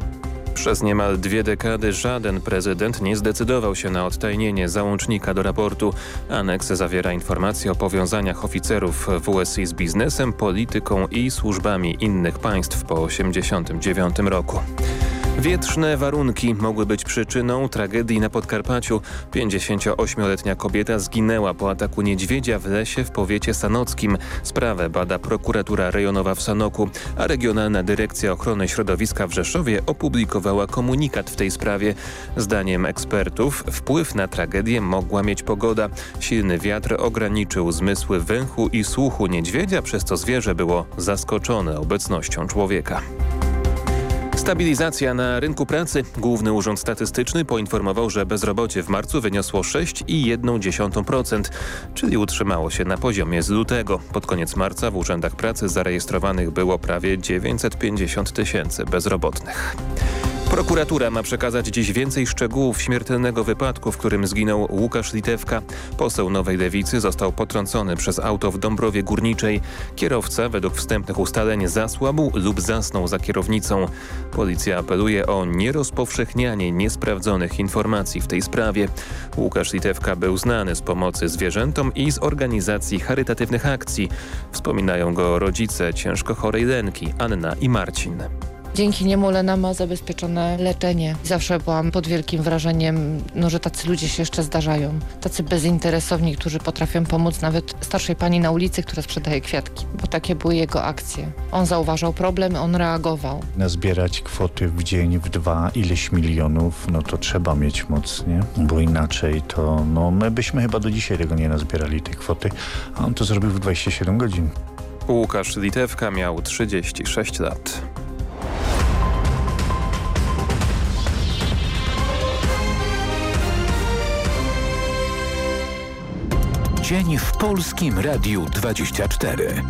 Przez niemal dwie dekady żaden prezydent nie zdecydował się na odtajnienie załącznika do raportu. Aneks zawiera informacje o powiązaniach oficerów WSI z biznesem, polityką i służbami innych państw po 1989 roku. Wietrzne warunki mogły być przyczyną tragedii na Podkarpaciu. 58-letnia kobieta zginęła po ataku niedźwiedzia w lesie w powiecie sanockim. Sprawę bada prokuratura rejonowa w Sanoku, a Regionalna Dyrekcja Ochrony Środowiska w Rzeszowie opublikowała komunikat w tej sprawie. Zdaniem ekspertów wpływ na tragedię mogła mieć pogoda. Silny wiatr ograniczył zmysły węchu i słuchu niedźwiedzia, przez co zwierzę było zaskoczone obecnością człowieka. Stabilizacja na rynku pracy. Główny Urząd Statystyczny poinformował, że bezrobocie w marcu wyniosło 6,1%, czyli utrzymało się na poziomie z lutego. Pod koniec marca w urzędach pracy zarejestrowanych było prawie 950 tysięcy bezrobotnych. Prokuratura ma przekazać dziś więcej szczegółów śmiertelnego wypadku, w którym zginął Łukasz Litewka. Poseł Nowej Lewicy został potrącony przez auto w Dąbrowie Górniczej. Kierowca według wstępnych ustaleń zasłabł lub zasnął za kierownicą. Policja apeluje o nierozpowszechnianie niesprawdzonych informacji w tej sprawie. Łukasz Litewka był znany z pomocy zwierzętom i z organizacji charytatywnych akcji. Wspominają go rodzice ciężko chorej Lenki, Anna i Marcin. Dzięki niemu Lena ma zabezpieczone leczenie. Zawsze byłam pod wielkim wrażeniem, no, że tacy ludzie się jeszcze zdarzają. Tacy bezinteresowni, którzy potrafią pomóc nawet starszej pani na ulicy, która sprzedaje kwiatki, bo takie były jego akcje. On zauważał problem, on reagował. Nazbierać kwoty w dzień, w dwa, ileś milionów, no to trzeba mieć moc, nie? Bo inaczej to, no my byśmy chyba do dzisiaj tego nie nazbierali, tej kwoty, a on to zrobił w 27 godzin. Łukasz Litewka miał 36 lat. Dzień w Polskim Radiu 24.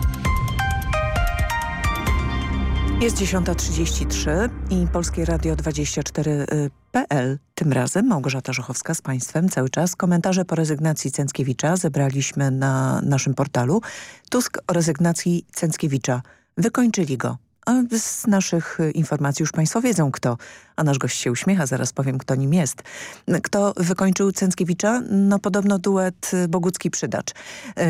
Jest 10.33 i Polskie Radio 24.pl. Tym razem Małgorzata Żochowska z Państwem. Cały czas komentarze po rezygnacji Cęckiewicza zebraliśmy na naszym portalu. Tusk o rezygnacji Cęckiewicza. Wykończyli go. Z naszych informacji już Państwo wiedzą kto, a nasz gość się uśmiecha, zaraz powiem kto nim jest. Kto wykończył Cęckiewicza? No podobno duet Bogucki-Przydacz.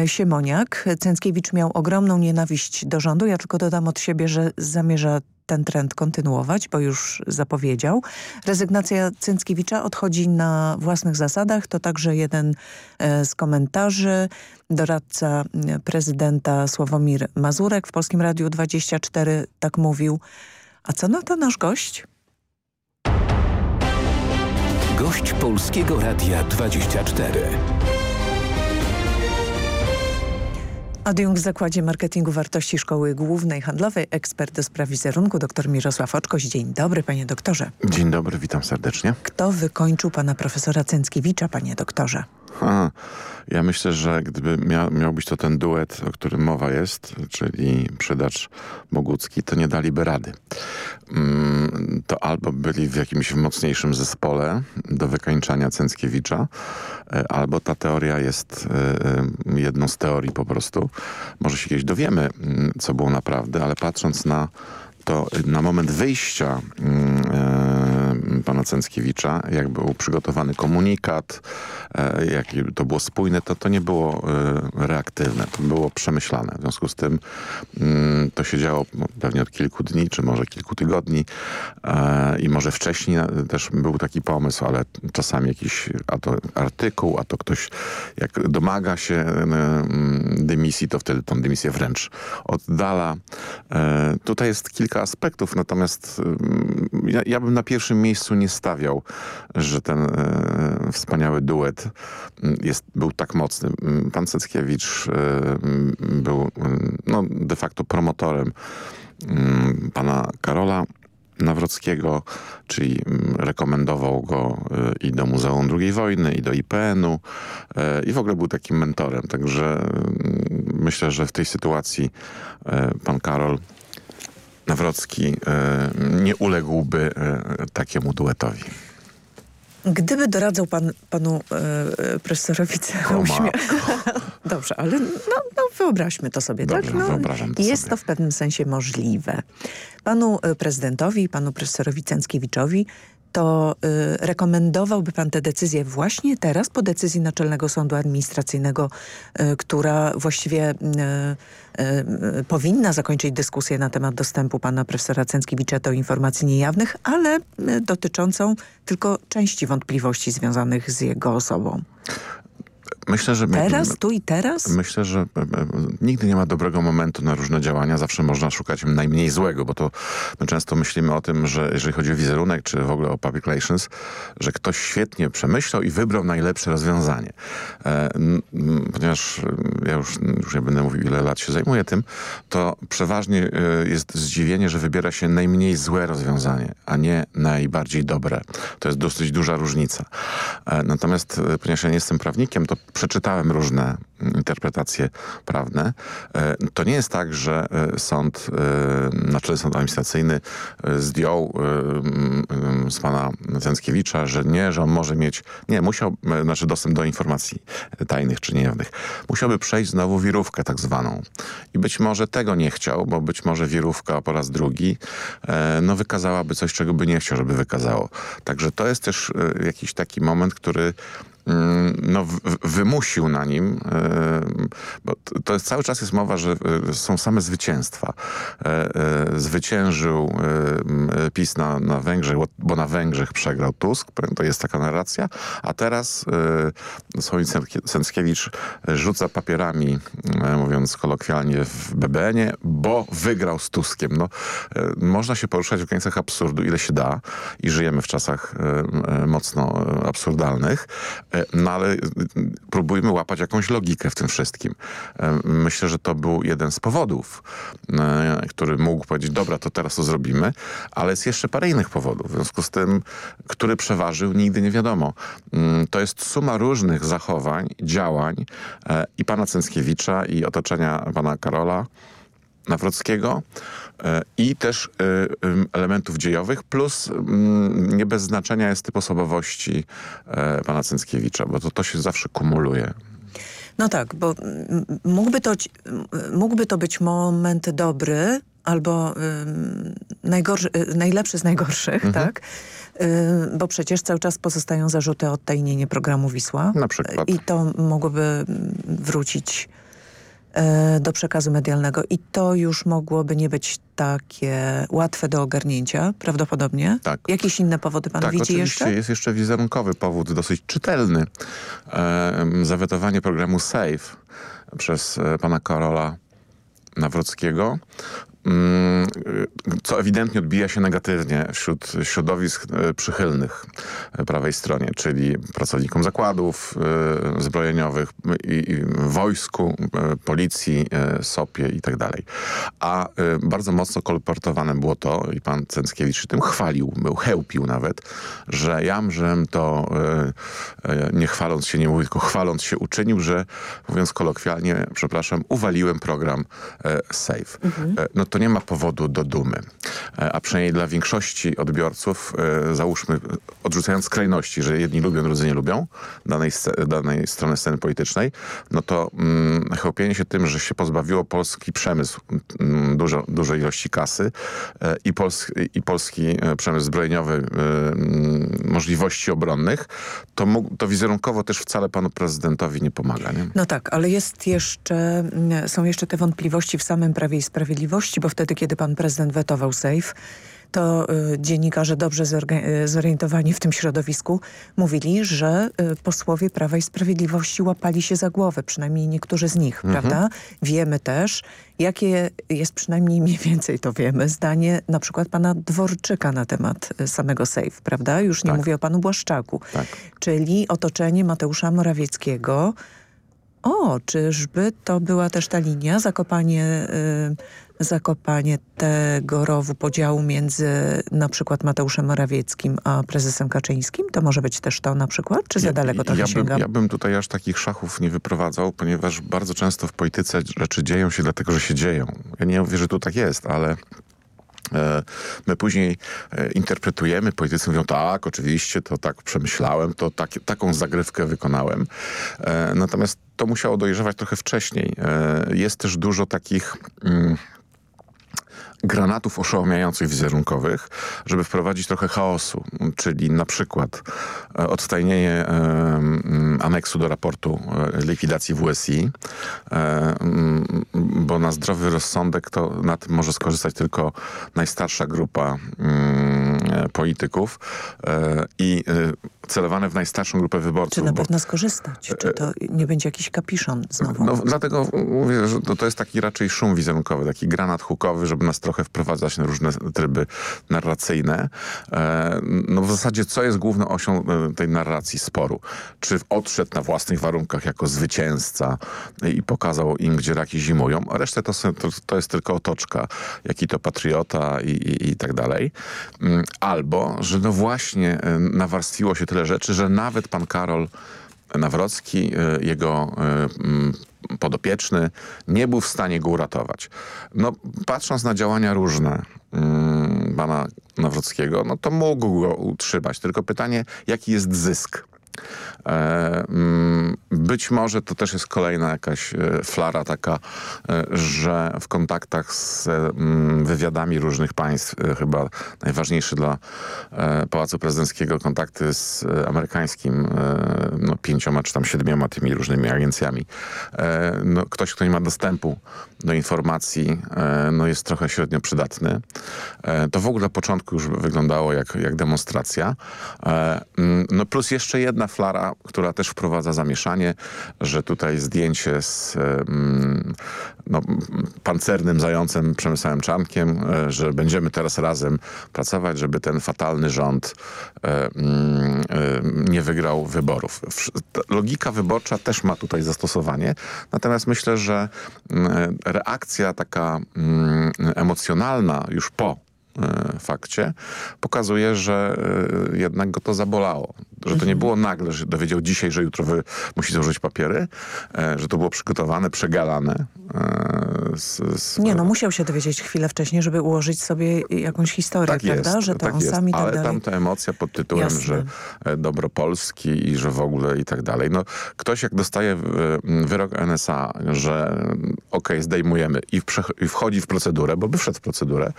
Siemoniak. Cęckiewicz miał ogromną nienawiść do rządu. Ja tylko dodam od siebie, że zamierza ten trend kontynuować, bo już zapowiedział. Rezygnacja Cęckiewicza odchodzi na własnych zasadach. To także jeden e, z komentarzy. Doradca prezydenta Sławomir Mazurek w Polskim Radiu 24 tak mówił. A co na to nasz gość? Gość Polskiego Radia 24. Adiunkt w Zakładzie Marketingu Wartości Szkoły Głównej Handlowej, ekspert do spraw wizerunku, dr Mirosław Oczkoś. Dzień dobry, panie doktorze. Dzień dobry, witam serdecznie. Kto wykończył pana profesora Cęckiewicza, panie doktorze? Ha, ja myślę, że gdyby mia miał być to ten duet, o którym mowa jest, czyli przydacz Bogucki, to nie daliby rady. Mm, to albo byli w jakimś mocniejszym zespole do wykańczania Cęckiewicza, e, albo ta teoria jest e, jedną z teorii po prostu. Może się kiedyś dowiemy, mm, co było naprawdę, ale patrząc na to na moment wyjścia y, pana Cęckiewicza, jak był przygotowany komunikat, y, jak to było spójne, to to nie było y, reaktywne, to było przemyślane. W związku z tym mm, to się działo no, pewnie od kilku dni, czy może kilku tygodni i może wcześniej też był taki pomysł, ale czasami jakiś a to artykuł, a to ktoś jak domaga się dymisji, to wtedy tą dymisję wręcz oddala. Tutaj jest kilka aspektów, natomiast ja, ja bym na pierwszym miejscu nie stawiał, że ten e, wspaniały duet jest, był tak mocny. Pan Ceckiewicz e, był no, de facto promotorem pana Karola Nawrockiego, czyli rekomendował go i do Muzeum II Wojny, i do IPN-u i w ogóle był takim mentorem. Także myślę, że w tej sytuacji pan Karol Nawrocki e, nie uległby e, takiemu duetowi. Gdyby doradzał pan panu e, profesorowi Dobrze, ale no, no, wyobraźmy to sobie, Dobrze, tak? No, to jest sobie. to w pewnym sensie możliwe. Panu e, prezydentowi, panu profesorowi Cęckiewiczowi to y, rekomendowałby pan tę decyzję właśnie teraz po decyzji Naczelnego Sądu Administracyjnego, y, która właściwie y, y, powinna zakończyć dyskusję na temat dostępu pana profesora Cęckiewicza do informacji niejawnych, ale y, dotyczącą tylko części wątpliwości związanych z jego osobą. Myślę, że... Teraz, tu i teraz? Myślę, że e, e, nigdy nie ma dobrego momentu na różne działania. Zawsze można szukać najmniej złego, bo to my często myślimy o tym, że jeżeli chodzi o wizerunek, czy w ogóle o public relations, że ktoś świetnie przemyślał i wybrał najlepsze rozwiązanie. E, ponieważ ja już, już nie będę mówił, ile lat się zajmuję tym, to przeważnie jest zdziwienie, że wybiera się najmniej złe rozwiązanie, a nie najbardziej dobre. To jest dosyć duża różnica. Natomiast, ponieważ ja nie jestem prawnikiem, to przeczytałem różne interpretacje prawne. E, to nie jest tak, że e, sąd, e, Naczelny Sąd Administracyjny zdjął z pana Cęckiewicza, że nie, że on może mieć, nie, musiał, znaczy dostęp do informacji tajnych czy niejawnych. Musiałby przejść znowu wirówkę tak zwaną. I być może tego nie chciał, bo być może wirówka po raz drugi no wykazałaby coś, czego by nie chciał, żeby wykazało. Także to jest też jakiś taki moment, który no, wymusił na nim, bo to jest, cały czas jest mowa, że są same zwycięstwa. Zwyciężył PiS na, na Węgrzech, bo na Węgrzech przegrał Tusk, to jest taka narracja, a teraz Słowik Sęckiewicz rzuca papierami, mówiąc kolokwialnie w BBN-ie, bo wygrał z Tuskiem. No, można się poruszać w granicach absurdu, ile się da i żyjemy w czasach mocno absurdalnych, no ale próbujmy łapać jakąś logikę w tym wszystkim. Myślę, że to był jeden z powodów, który mógł powiedzieć, dobra, to teraz to zrobimy, ale jest jeszcze parę innych powodów. W związku z tym, który przeważył, nigdy nie wiadomo. To jest suma różnych zachowań, działań i pana Cęckiewicza, i otoczenia pana Karola, Nawrockiego i też elementów dziejowych, plus nie bez znaczenia jest typ osobowości pana Cęckiewicza, bo to, to się zawsze kumuluje. No tak, bo mógłby to, mógłby to być moment dobry, albo najlepszy z najgorszych, mhm. tak? bo przecież cały czas pozostają zarzuty o odtajnienie programu Wisła. Na przykład. I to mogłoby wrócić e, do przekazu medialnego i to już mogłoby nie być takie łatwe do ogarnięcia, prawdopodobnie. Tak. Jakieś inne powody pan tak, widzi oczywiście jeszcze? jest jeszcze wizerunkowy powód, dosyć czytelny. E, zawetowanie programu SAFE przez e, pana Karola Nawrockiego co ewidentnie odbija się negatywnie wśród środowisk e, przychylnych e, prawej stronie, czyli pracownikom zakładów e, zbrojeniowych, i, i wojsku, policji, SOP-ie i tak. A bardzo mocno kolportowane było to, i pan Cęckiewicz się tym chwalił, był chełpił nawet, że jamżem to nie chwaląc się, nie mówił, tylko chwaląc się uczynił, że mówiąc kolokwialnie, przepraszam, uwaliłem program SAFE. Mhm. No to nie ma powodu do dumy. A przynajmniej dla większości odbiorców, załóżmy, odrzucając skrajności, że jedni lubią, drudzy nie lubią danej, danej strony sceny politycznej, no to mm, chełpienie się tym, że się pozbawiło polski przemysł mm, dużo, dużej ilości kasy i, pols i polski przemysł zbrojeniowy mm, możliwości obronnych, to, to wizerunkowo też wcale panu prezydentowi nie pomaga. Nie? No tak, ale jest jeszcze, są jeszcze te wątpliwości w samym Prawie i Sprawiedliwości, bo wtedy, kiedy pan prezydent wetował SAFE, to y, dziennikarze dobrze y, zorientowani w tym środowisku mówili, że y, posłowie Prawa i Sprawiedliwości łapali się za głowę, przynajmniej niektórzy z nich, mhm. prawda? Wiemy też, jakie jest przynajmniej mniej więcej to wiemy, zdanie na przykład pana Dworczyka na temat samego SAFE, prawda? Już nie tak. mówię o panu Błaszczaku. Tak. Czyli otoczenie Mateusza Morawieckiego o, czyżby to była też ta linia, zakopanie zakopanie tego rowu podziału między na przykład Mateuszem Morawieckim a prezesem Kaczyńskim? To może być też to na przykład? Czy za daleko to ja? Bym, ja bym tutaj aż takich szachów nie wyprowadzał, ponieważ bardzo często w polityce rzeczy dzieją się dlatego, że się dzieją. Ja nie mówię, że tu tak jest, ale My później e, interpretujemy, politycy mówią, tak, oczywiście, to tak przemyślałem, to tak, taką zagrywkę wykonałem. E, natomiast to musiało dojrzewać trochę wcześniej. Jest też dużo takich... Mm, granatów oszołomiających wizerunkowych, żeby wprowadzić trochę chaosu, czyli na przykład e, odtajnienie e, mm, aneksu do raportu e, likwidacji WSI, mm, bo na zdrowy rozsądek to na tym może skorzystać tylko najstarsza grupa mm, polityków i celowane w najstarszą grupę wyborców. Czy na pewno skorzystać? Czy to nie będzie jakiś kapiszon znowu? No, dlatego mówię, że to, to jest taki raczej szum wizerunkowy, taki granat hukowy, żeby nas trochę wprowadzać na różne tryby narracyjne. E, no w zasadzie co jest główną osią e, tej narracji sporu? Czy odszedł na własnych warunkach jako zwycięzca i pokazał im, gdzie raki zimują, a resztę to, to, jest tylko otoczka, jaki to patriota i, i, i tak dalej. Mm, albo, że no właśnie e, nawarstwiło się tyle rzeczy, że nawet pan Karol Nawrocki, jego podopieczny, nie był w stanie go uratować. No, patrząc na działania różne mm, pana Nawrockiego, no to mógł go utrzymać. Tylko pytanie, jaki jest zysk? E, mm, być może to też jest kolejna jakaś e, flara taka, e, że w kontaktach z mm, wywiadami różnych państw, chyba najważniejszy dla Pałacu Prezydenckiego kontakty z amerykańskim, no pięcioma czy tam siedmioma tymi różnymi agencjami. No, ktoś, kto nie ma dostępu do informacji, no jest trochę średnio przydatny. To w ogóle na początku już wyglądało jak, jak demonstracja. Mm, no plus jeszcze jedna flara, która też wprowadza zamieszanie, że tutaj zdjęcie z no, pancernym zającem Przemysławem Czankiem, e, że będziemy teraz razem pracować, żeby ten fatalny rząd e, mm, e, nie wygrał wyborów. Logika wyborcza też ma tutaj zastosowanie, natomiast myślę, że mm, reakcja taka mm, emocjonalna już po fakcie, pokazuje, że jednak go to zabolało. Że to nie mhm. było nagle, że dowiedział dzisiaj, że jutro wy musi złożyć papiery, e, że to było przygotowane, przegalane. Z, z... Nie, no musiał się dowiedzieć chwilę wcześniej, żeby ułożyć sobie jakąś historię, tak prawda? Jest, że to tak on jest. sam i tak Ale dalej. tam ta emocja pod tytułem, Jasne. że dobro Polski i że w ogóle i tak dalej. No, ktoś jak dostaje wyrok NSA, że okej, okay, zdejmujemy i, i wchodzi w procedurę, bo by wszedł w procedurę,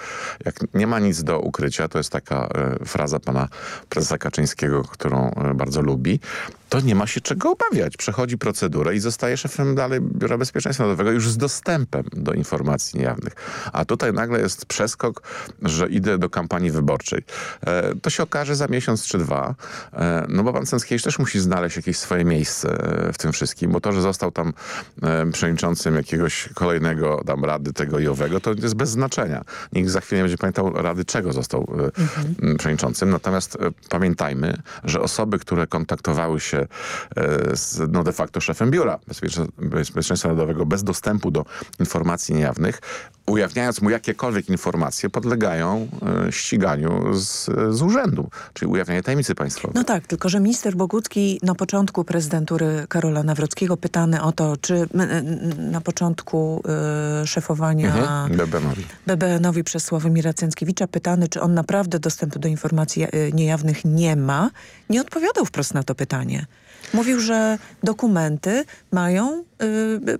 jak nie ma nic do ukrycia, to jest taka e, fraza pana prezesa Kaczyńskiego, którą e, bardzo lubi, to nie ma się czego obawiać. Przechodzi procedurę i zostaje szefem dalej Biura Bezpieczeństwa Narodowego już z dostępem do informacji niejawnych. A tutaj nagle jest przeskok, że idę do kampanii wyborczej. E, to się okaże za miesiąc czy dwa, e, no bo pan Cęckiewicz też musi znaleźć jakieś swoje miejsce e, w tym wszystkim, bo to, że został tam e, przewodniczącym jakiegoś kolejnego tam rady tego i owego, to jest bez znaczenia. Nikt za chwilę nie będzie pamiętał rady, czego został e, Mhm. przewodniczącym. Natomiast e, pamiętajmy, że osoby, które kontaktowały się z no de facto szefem biura Bezpieczeństwa, Narodowego bez dostępu do informacji niejawnych, ujawniając mu jakiekolwiek informacje, podlegają e, ściganiu z, z urzędu, czyli ujawnianie tajemnicy państwowej. No tak, tylko że minister Bogucki na początku prezydentury Karola Nawrockiego pytany o to, czy na początku y, szefowania Mhm. BBN-owi przez Sławomira Cęckiewicza pytany, czy on naprawdę dostępu do informacji y, niejawnych nie ma, nie odpowiadał wprost na to pytanie. Mówił, że dokumenty mają,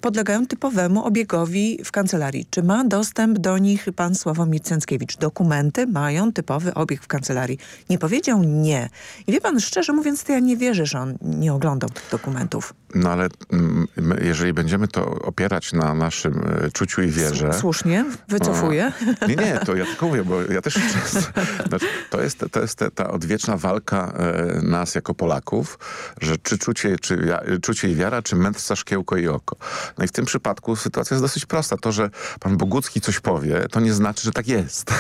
podlegają typowemu obiegowi w kancelarii. Czy ma dostęp do nich pan Sławomir Cęckiewicz? Dokumenty mają typowy obieg w kancelarii. Nie powiedział nie. I wie pan, szczerze mówiąc, to ja nie wierzę, że on nie oglądał tych dokumentów. No ale mm, my, jeżeli będziemy to opierać na naszym e, czuciu i wierze... Słusznie, wycofuję. O, nie, nie, to ja tylko mówię, bo ja też. Znaczy, to jest, to jest ta, odwieczna walka e, nas jako Polaków, że czy czucie, czy czucie i wiara, czy mędrca, szkiełko i oko. No i w tym przypadku sytuacja jest dosyć prosta. To, że pan Bogucki coś powie, to nie znaczy, że tak jest.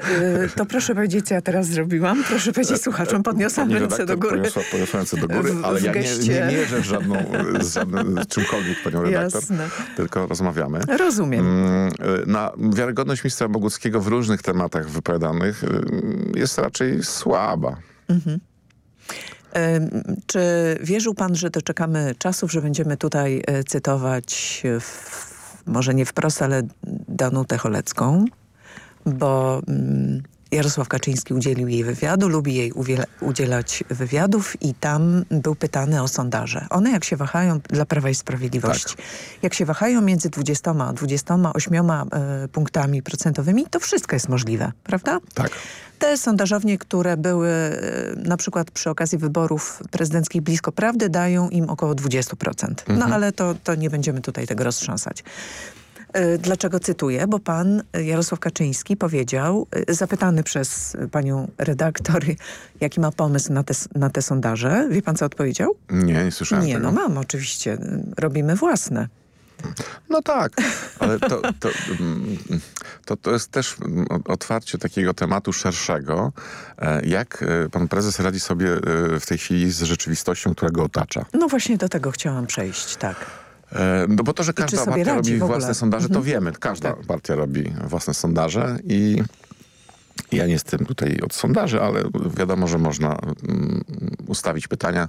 Y, to proszę powiedzieć, co ja teraz zrobiłam. Proszę powiedzieć słuchaczom, podniosłam Pani ręce do góry. Poniosła, poniosła ręce do góry, W- ale w ja nie, geście. nie mierzę w żadną, z żadnym, z czymkolwiek panią redaktor, Jasne. tylko rozmawiamy. Rozumiem. Mm, Na wiarygodność ministra Boguckiego w różnych tematach wypowiadanych y, jest raczej słaba. Mhm. Czy wierzył pan, że doczekamy czasów, że będziemy tutaj e, cytować, w, może nie wprost, ale Danutę Cholecką, bo mm, Jarosław Kaczyński udzielił jej wywiadu, lubi jej udzielać wywiadów i tam był pytany o sondaże. One jak się wahają dla Prawa i Sprawiedliwości, jak się wahają między 20 a 28 e, punktami procentowymi, to wszystko jest możliwe, prawda? Tak. Te sondażownie, które były e, na przykład przy okazji wyborów prezydenckich blisko prawdy, dają im około 20%. No Mhm. ale to, to nie będziemy tutaj tego roztrząsać. E, Dlaczego cytuję? Bo pan Jarosław Kaczyński powiedział, e, zapytany przez panią redaktor, jaki ma pomysł na te, na te sondaże. Wie pan, co odpowiedział? Nie, nie słyszałem Nie, tego. no mam oczywiście. Robimy własne. No tak, ale to, to, mm, to, to jest też mm, otwarcie takiego tematu szerszego, e, jak pan prezes radzi sobie w tej chwili z rzeczywistością, która go otacza. No właśnie do tego chciałam przejść, tak. E, No bo to, że każda partia robi własne sondaże, to Mhm. wiemy. Każda partia robi własne sondaże i ja nie jestem tutaj od sondaży, ale wiadomo, że można mm, ustawić pytania.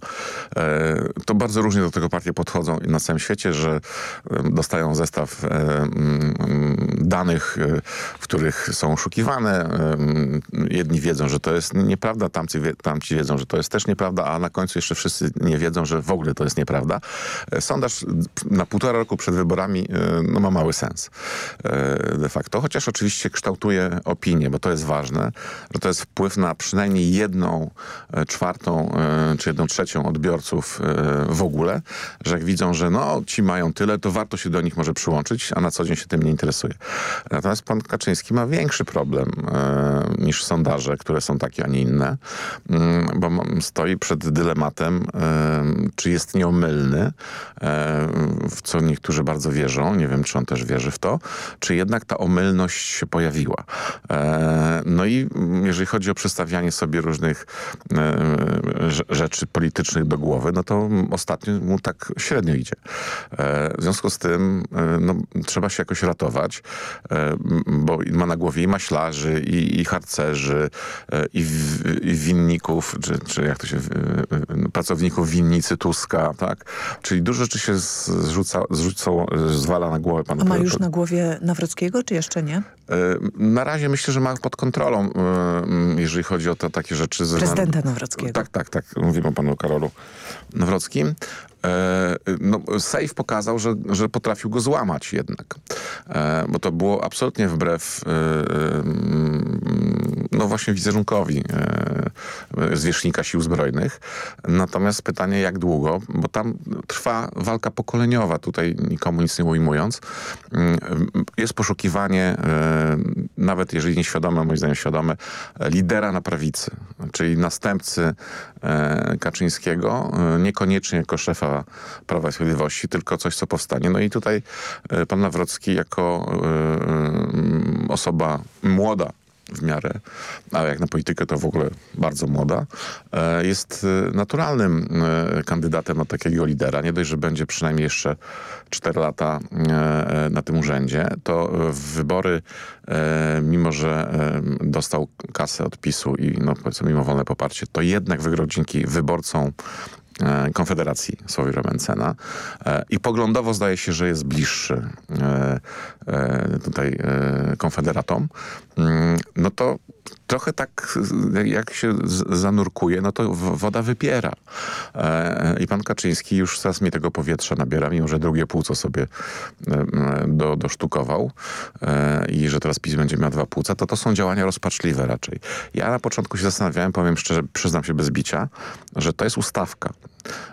E, To bardzo różnie do tego partie podchodzą na całym świecie, że dostają zestaw e, mm, danych, e, w których są oszukiwane. Em, Jedni wiedzą, że to jest nieprawda, tamci, tamci wiedzą, że to jest też nieprawda, a na końcu jeszcze wszyscy nie wiedzą, że w ogóle to jest nieprawda. Sondaż na półtora roku przed wyborami no, ma mały sens de facto, chociaż oczywiście kształtuje opinię, bo to jest ważne, że to jest wpływ na przynajmniej jedną e, czwartą e, czy jedną trzecią odbiorców e, w ogóle, że jak widzą, że no ci mają tyle, to warto się do nich może przyłączyć, a na co dzień się tym nie interesuje. Natomiast pan Kaczyński ma większy problem niż sondaże, które są takie, a nie inne, mm, bo stoi przed dylematem, czy jest nieomylny, w co niektórzy bardzo wierzą, nie wiem, czy on też wierzy w to, czy jednak ta omylność się pojawiła. E, No i jeżeli chodzi o przedstawianie sobie różnych e, rze- rzeczy politycznych do głowy, no to ostatnio mu tak średnio idzie. E, W związku z tym e, no, trzeba się jakoś ratować, e, bo ma na głowie i maślarzy, i, i harcerzy, e, i, w, i winników, czy, czy jak to się, e, e, pracowników winnicy Tuska, tak? Czyli dużo rzeczy się zrzuca, zrzucą, zwala na głowę panu A ma już na głowie Nawrockiego, czy jeszcze nie? E, Na razie myślę, że ma pod kontrolą, e, m, jeżeli chodzi o to takie rzeczy. Prezydenta Nawrockiego. Tak, tak, tak. Mówimy o panu Karolu Nawrockim. E, no, Sejf pokazał, że, że potrafił go złamać jednak. E, bo to było absolutnie wbrew mm, no właśnie wizerunkowi e, zwierzchnika sił zbrojnych. Natomiast pytanie jak długo, bo tam trwa walka pokoleniowa, tutaj nikomu nic nie ujmując. Mm, jest poszukiwanie, e, nawet jeżeli nieświadome, moim zdaniem świadome, lidera na prawicy, czyli następcy e, Kaczyńskiego, e, niekoniecznie jako szefa Prawa i Sprawiedliwości, tylko coś, co powstanie. No i tutaj e, pan Nawrocki jako e, osoba młoda w miarę, ale jak na politykę to w ogóle bardzo młoda, e, jest e, naturalnym e, kandydatem na takiego lidera. Nie dość, że będzie przynajmniej jeszcze 4 lata na tym urzędzie, to wybory, mimo że dostał kasę od PiSu i no, powiedzmy mimowolne poparcie, to jednak wygrał dzięki wyborcom Konfederacji Sławomira Mencena. E, i poglądowo zdaje się, że jest bliższy e, tutaj konfederatom, mm, no to trochę tak jak się zanurkuje, no to woda wypiera. I pan Kaczyński już coraz mi tego powietrza nabiera, mimo że drugie płuco sobie do, dosztukował i że teraz PiS będzie miał dwa płuca, to to są działania rozpaczliwe raczej. Ja na początku się zastanawiałem, powiem szczerze, przyznam się bez bicia, że to jest ustawka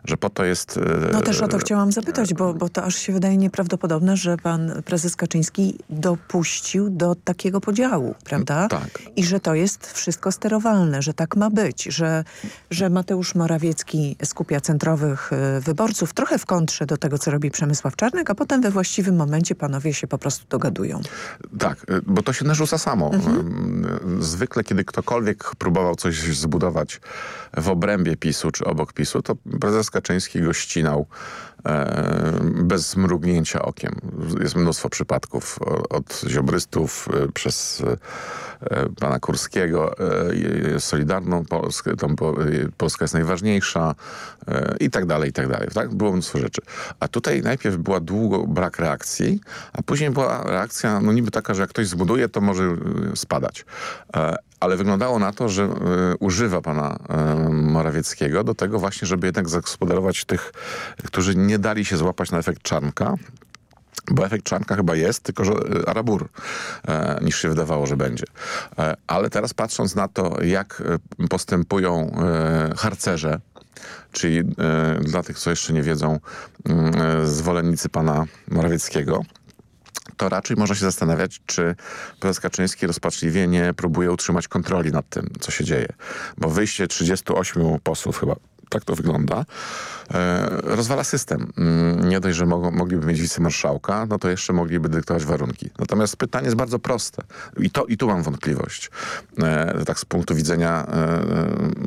że po to jest... No też o to chciałam zapytać, bo, bo to aż się wydaje nieprawdopodobne, że pan prezes Kaczyński dopuścił do takiego podziału, prawda? Tak. I że to jest wszystko sterowalne, że tak ma być, że, że Mateusz Morawiecki skupia centrowych y, wyborców trochę w kontrze do tego, co robi Przemysław Czarnek, a potem we właściwym momencie panowie się po prostu dogadują. Tak, y, bo to się narzuca samo. Mhm. Zwykle, kiedy ktokolwiek próbował coś zbudować w obrębie PiSu czy obok PiSu, to prezes Kaczyński go ścinał e, bez mrugnięcia okiem. Jest mnóstwo przypadków od ziobrystów e, przez e, pana Kurskiego, Solidarną Polskę, tam Polska jest najważniejsza i tak dalej, i tak dalej. Tak? Było mnóstwo rzeczy. A tutaj najpierw była długo brak reakcji, a później była reakcja no niby taka, że jak ktoś zbuduje, to może spadać ale wyglądało na to, że y, używa pana y, Morawieckiego do tego właśnie, żeby jednak zagospodarować tych, którzy nie dali się złapać na efekt czarnka, bo efekt czarnka chyba jest, tylko że arabur e, niż się wydawało, że będzie. E, ale teraz patrząc na to, jak postępują e, harcerze, czyli e, dla tych, co jeszcze nie wiedzą, zwolennicy pana Morawieckiego, to raczej można się zastanawiać, czy prezes Kaczyński rozpaczliwie nie próbuje utrzymać kontroli nad tym, co się dzieje. Bo wyjście 38 posłów chyba tak to wygląda, e, rozwala system. Mm, nie dość, że mogą, mogliby mieć wicemarszałka, no to jeszcze mogliby dyktować warunki. Natomiast pytanie jest bardzo proste i, to, i tu mam wątpliwość. E, tak z punktu widzenia e,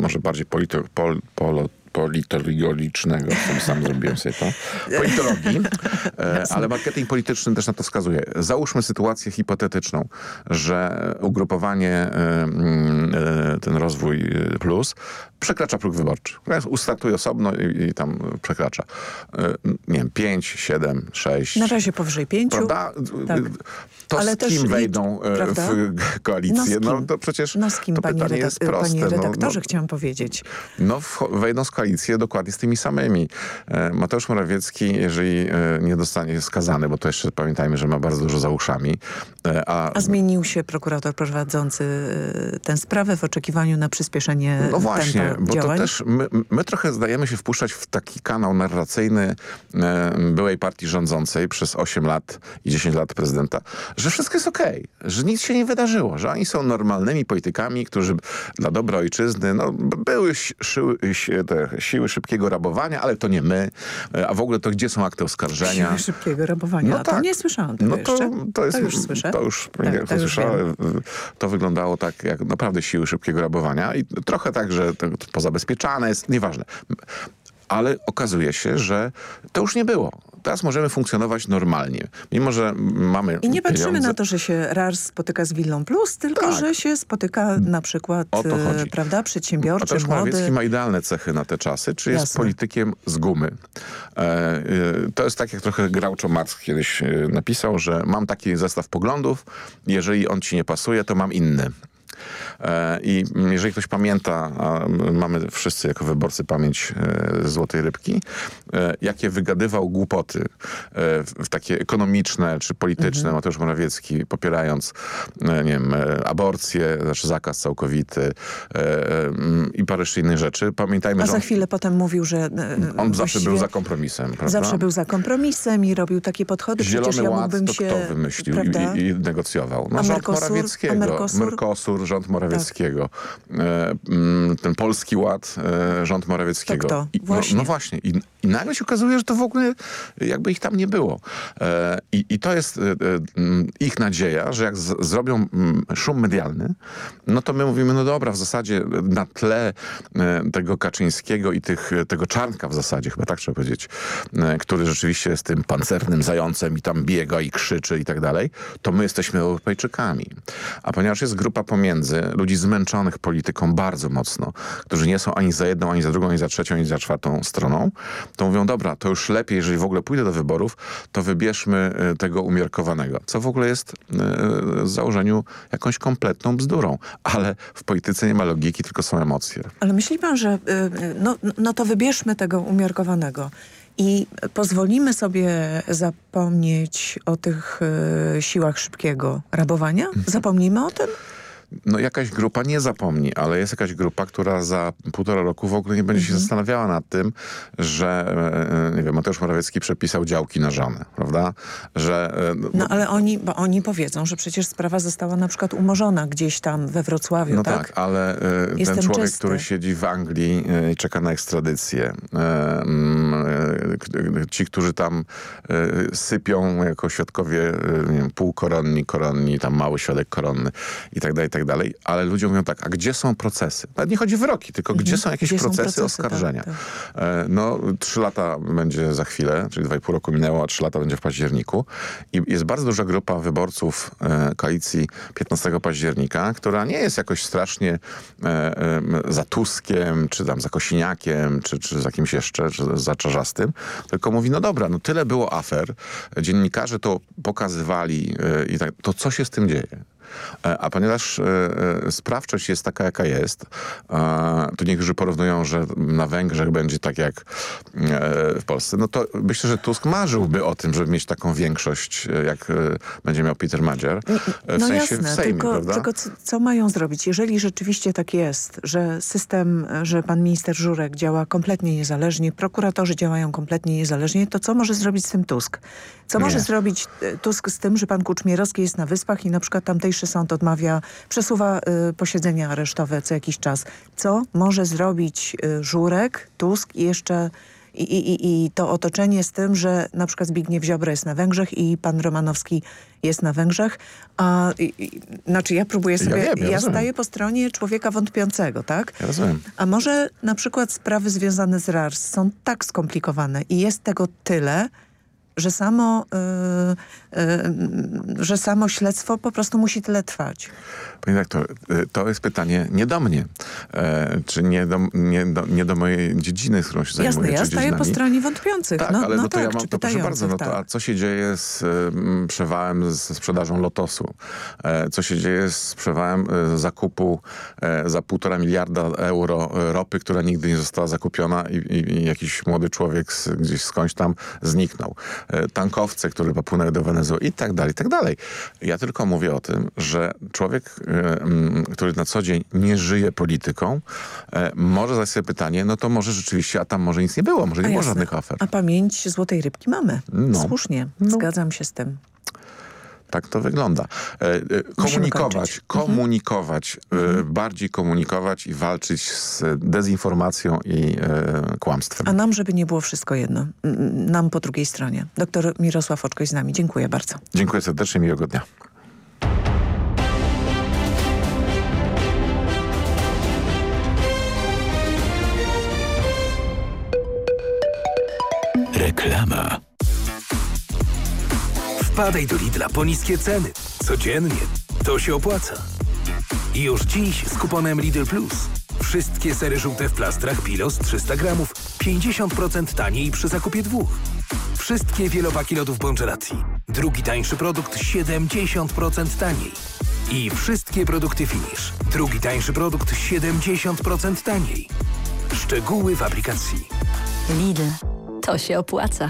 może bardziej polito, pol, polo, politologicznego, sam, sam zrobiłem sobie to, politologii, e, ale marketing polityczny też na to wskazuje. Załóżmy sytuację hipotetyczną, że ugrupowanie e, mm, e, ten rozwój plus przekracza próg wyborczy. Ustartuje osobno i, i, tam przekracza. Nie wiem, 5, 7, 6. Na razie powyżej 5. Prawda? Tak. To Ale z kim wejdą prawda? w koalicję? No, no, to przecież no z kim, to pytanie jest proste. Panie redaktorze, no, no, chciałam powiedzieć. No wejdą z koalicję dokładnie z tymi samymi. E, Mateusz Morawiecki, jeżeli e, nie dostanie skazany, bo to jeszcze pamiętajmy, że ma bardzo dużo za uszami. E, a, a zmienił się prokurator prowadzący tę sprawę w oczekiwaniu na przyspieszenie No właśnie, bo działań? to też my, my, trochę zdajemy się wpuszczać w taki kanał narracyjny byłej partii rządzącej przez 8 lat i 10 lat prezydenta, że wszystko jest okej, okay, że nic się nie wydarzyło, że oni są normalnymi politykami, którzy dla dobra ojczyzny, no były szyły, te siły szybkiego rabowania, ale to nie my. E, a w ogóle to gdzie są akty oskarżenia? Siły szybkiego rabowania. No tak. To nie słyszałam tego no to, jeszcze. To, jest, to już słyszę. To już, tak, jak to, słyszałem, to wyglądało tak jak naprawdę siły szybkiego rabowania i trochę tak, że to pozabezpieczane jest, nieważne. Ale okazuje się, że to już nie było teraz możemy funkcjonować normalnie. Mimo, że mamy I nie patrzymy pieniądze. na to, że się RARS spotyka z Willą Plus, tylko tak. że się spotyka na przykład o to chodzi. prawda, przedsiębiorczy, młody. ma idealne cechy na te czasy. Czy jest Jasne. politykiem z gumy. E, e, to jest tak, jak trochę Groucho Marx kiedyś e, napisał, że mam taki zestaw poglądów, jeżeli on ci nie pasuje, to mam inny. E, I jeżeli ktoś pamięta, a mamy wszyscy jako wyborcy pamięć e, Złotej Rybki, e, jakie wygadywał głupoty w takie ekonomiczne czy polityczne mhm. Mateusz Morawiecki, popierając nie wiem, aborcję, znaczy zakaz całkowity i parę jeszcze innych rzeczy. Pamiętajmy, A że za chwilę potem mówił, że on zawsze był za kompromisem. Prawda? Zawsze był za kompromisem i robił takie podchody. Zielony Przecież ja Ład mógłbym to się, kto wymyślił i, i, negocjował? No, a rząd Mercosur, Morawieckiego. A Mercosur? Mercosur, rząd Morawieckiego. Tak. ten Polski Ład, e, rząd Morawieckiego. To I, właśnie. No, no, właśnie. I, I nagle się okazuje, że to w ogóle jakby ich tam nie było. E, I, i to jest ich nadzieja, że jak z, zrobią szum medialny, no to my mówimy, no dobra, w zasadzie na tle tego Kaczyńskiego i tych, tego Czarnka w zasadzie, chyba tak trzeba powiedzieć, który rzeczywiście jest tym pancernym zającem i tam biega i krzyczy i tak dalej, to my jesteśmy Europejczykami. A ponieważ jest grupa pomiędzy, ludzi zmęczonych polityką bardzo mocno, którzy nie są ani za jedną, ani za drugą, ani za trzecią, ani za czwartą stroną, to mówią, dobra, to już lepiej, jeżeli w ogóle pójdę do wyborów, to wybierzmy e, tego umiarkowanego. Co w ogóle jest w e, założeniu jakąś kompletną bzdurą. Ale w polityce nie ma logiki, tylko są emocje. Ale myśli pan, że e, no, no to wybierzmy tego umiarkowanego. I pozwolimy sobie zapomnieć o tych siłach szybkiego rabowania? Mhm. Zapomnimy o tym? No jakaś grupa nie zapomni, ale jest jakaś grupa, która za półtora roku w ogóle nie będzie mhm. się zastanawiała nad tym, że e, nie wiem, Mateusz Morawiecki przepisał działki na żonę, prawda? Że, e, no, no ale oni, bo oni powiedzą, że przecież sprawa została na przykład umorzona gdzieś tam we Wrocławiu, no tak? tak, ale e, ten człowiek, czysty. który siedzi w Anglii i czeka na ekstradycję, ci, którzy tam sypią jako świadkowie nie wiem, półkoronni, koronni, tam mały świadek koronny i tak dalej, tak dalej, ale ludzie mówią tak, a gdzie są procesy? Nawet nie chodzi o wyroki, tylko mhm. gdzie są jakieś gdzie procesy, są procesy, oskarżenia? Tak, tak. No, trzy lata będzie za chwilę, czyli dwa i pół roku minęło, a trzy lata będzie w październiku i jest bardzo duża grupa wyborców e, koalicji 15 października, która nie jest jakoś strasznie e, za Tuskiem, czy tam za Kosiniakiem, czy, czy za kimś jeszcze, czy za Czarzastym, tylko mówi, no dobra, no tyle było afer, dziennikarze to pokazywali i tak, to co się z tym dzieje? E, a ponieważ e, e, sprawczość jest taka, jaka jest, to niektórzy porównują, że na Węgrzech będzie tak jak w Polsce, no to myślę, że Tusk marzyłby o tym, żeby mieć taką większość, jak będzie miał Peter Madziar. W no sensie jasne, w Sejmie, tylko, prawda? tylko co, co mają zrobić? Jeżeli rzeczywiście tak jest, że system, że pan minister Żurek działa kompletnie niezależnie, prokuratorzy działają kompletnie niezależnie, to co może zrobić z tym Tusk? Co Nie. może zrobić Tusk z tym, że pan Kuczmierowski jest na Wyspach i na przykład tamtejszy Najwyższy Sąd odmawia, przesuwa y, posiedzenia aresztowe co jakiś czas. Co może zrobić y, Żurek, Tusk i jeszcze i, i, i to otoczenie z tym, że na przykład Zbigniew Ziobro jest na Węgrzech i pan Romanowski jest na Węgrzech. A, i, znaczy ja próbuję sobie, ja, wiem, ja, ja staję po stronie człowieka wątpiącego, tak? Ja rozumiem. A może na przykład sprawy związane z RARS są tak skomplikowane i jest tego tyle, że samo, y, y, że samo śledztwo po prostu musi tyle trwać. Panie doktor, y, to jest pytanie nie do mnie, e, czy nie do, nie, do, nie do mojej dziedziny, z którą się Jasne, zajmuję. ja staję po stronie wątpiących. Tak, no, ale no, no to tak, ja mam, to proszę bardzo, no to, tak. a co się dzieje z um, przewałem ze sprzedażą Lotosu? E, co się dzieje z przewałem e, zakupu e, za półtora miliarda euro ropy, która nigdy nie została zakupiona i, i, i jakiś młody człowiek z, gdzieś skądś tam zniknął. E, tankowce, które popłynęły do Wenezueli i tak dalej, i tak dalej. Ja tylko mówię o tym, że człowiek, e, który na co dzień nie żyje polityką, e, może zadać sobie pytanie, no to może rzeczywiście, a tam może nic nie było, może nie było żadnych afer. A pamięć Złotej Rybki mamy. No. Słusznie, no. zgadzam się z tym. Tak to wygląda. E, komunikować, komunikować, mhm. bardziej komunikować i walczyć z dezinformacją i e, kłamstwem. A nam, żeby nie było wszystko jedno. Nam po drugiej stronie. Doktor Mirosław Oczkoś z nami. Dziękuję bardzo. Dziękuję serdecznie, miłego dnia. Reklama. Wpadaj do Lidla po niskie ceny. Codziennie. To się opłaca. I już dziś z kuponem Lidl Plus. Wszystkie sery żółte w plastrach Pilos 300 gramów. 50% taniej przy zakupie dwóch. Wszystkie wielopaki lodów Bongelati. Drugi tańszy produkt 70% taniej. I wszystkie produkty Finish. Drugi tańszy produkt 70% taniej. Szczegóły w aplikacji. Lidl, to się opłaca.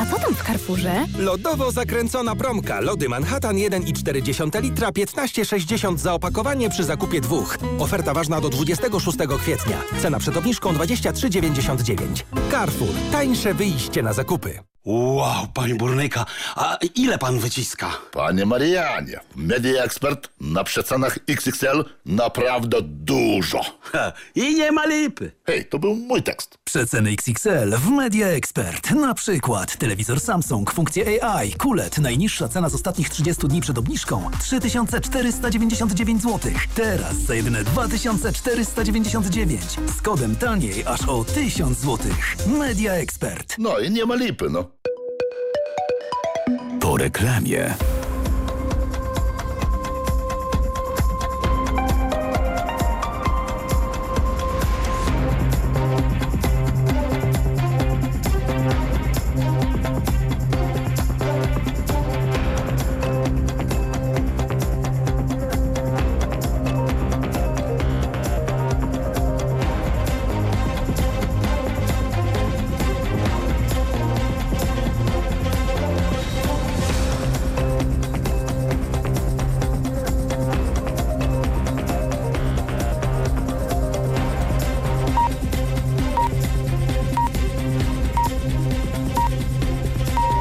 A co tam w Carrefourze? Lodowo zakręcona promka. Lody Manhattan 1,4 litra 15,60 za opakowanie przy zakupie dwóch. Oferta ważna do 26 kwietnia. Cena przed obniżką 23,99. Carrefour. Tańsze wyjście na zakupy. Wow, panie burnyka, a ile pan wyciska? Panie Marianie, Media Expert na przecenach XXL naprawdę dużo. Ha, I nie ma lipy. Hej, to był mój tekst. Przeceny XXL w Media Expert. Na przykład telewizor Samsung, funkcje AI, QLED. Najniższa cena z ostatnich 30 dni przed obniżką 3499 zł. Teraz za jedyne 2499. Z kodem taniej aż o 1000 zł. Media Expert. No i nie ma lipy, no. Po reklamie.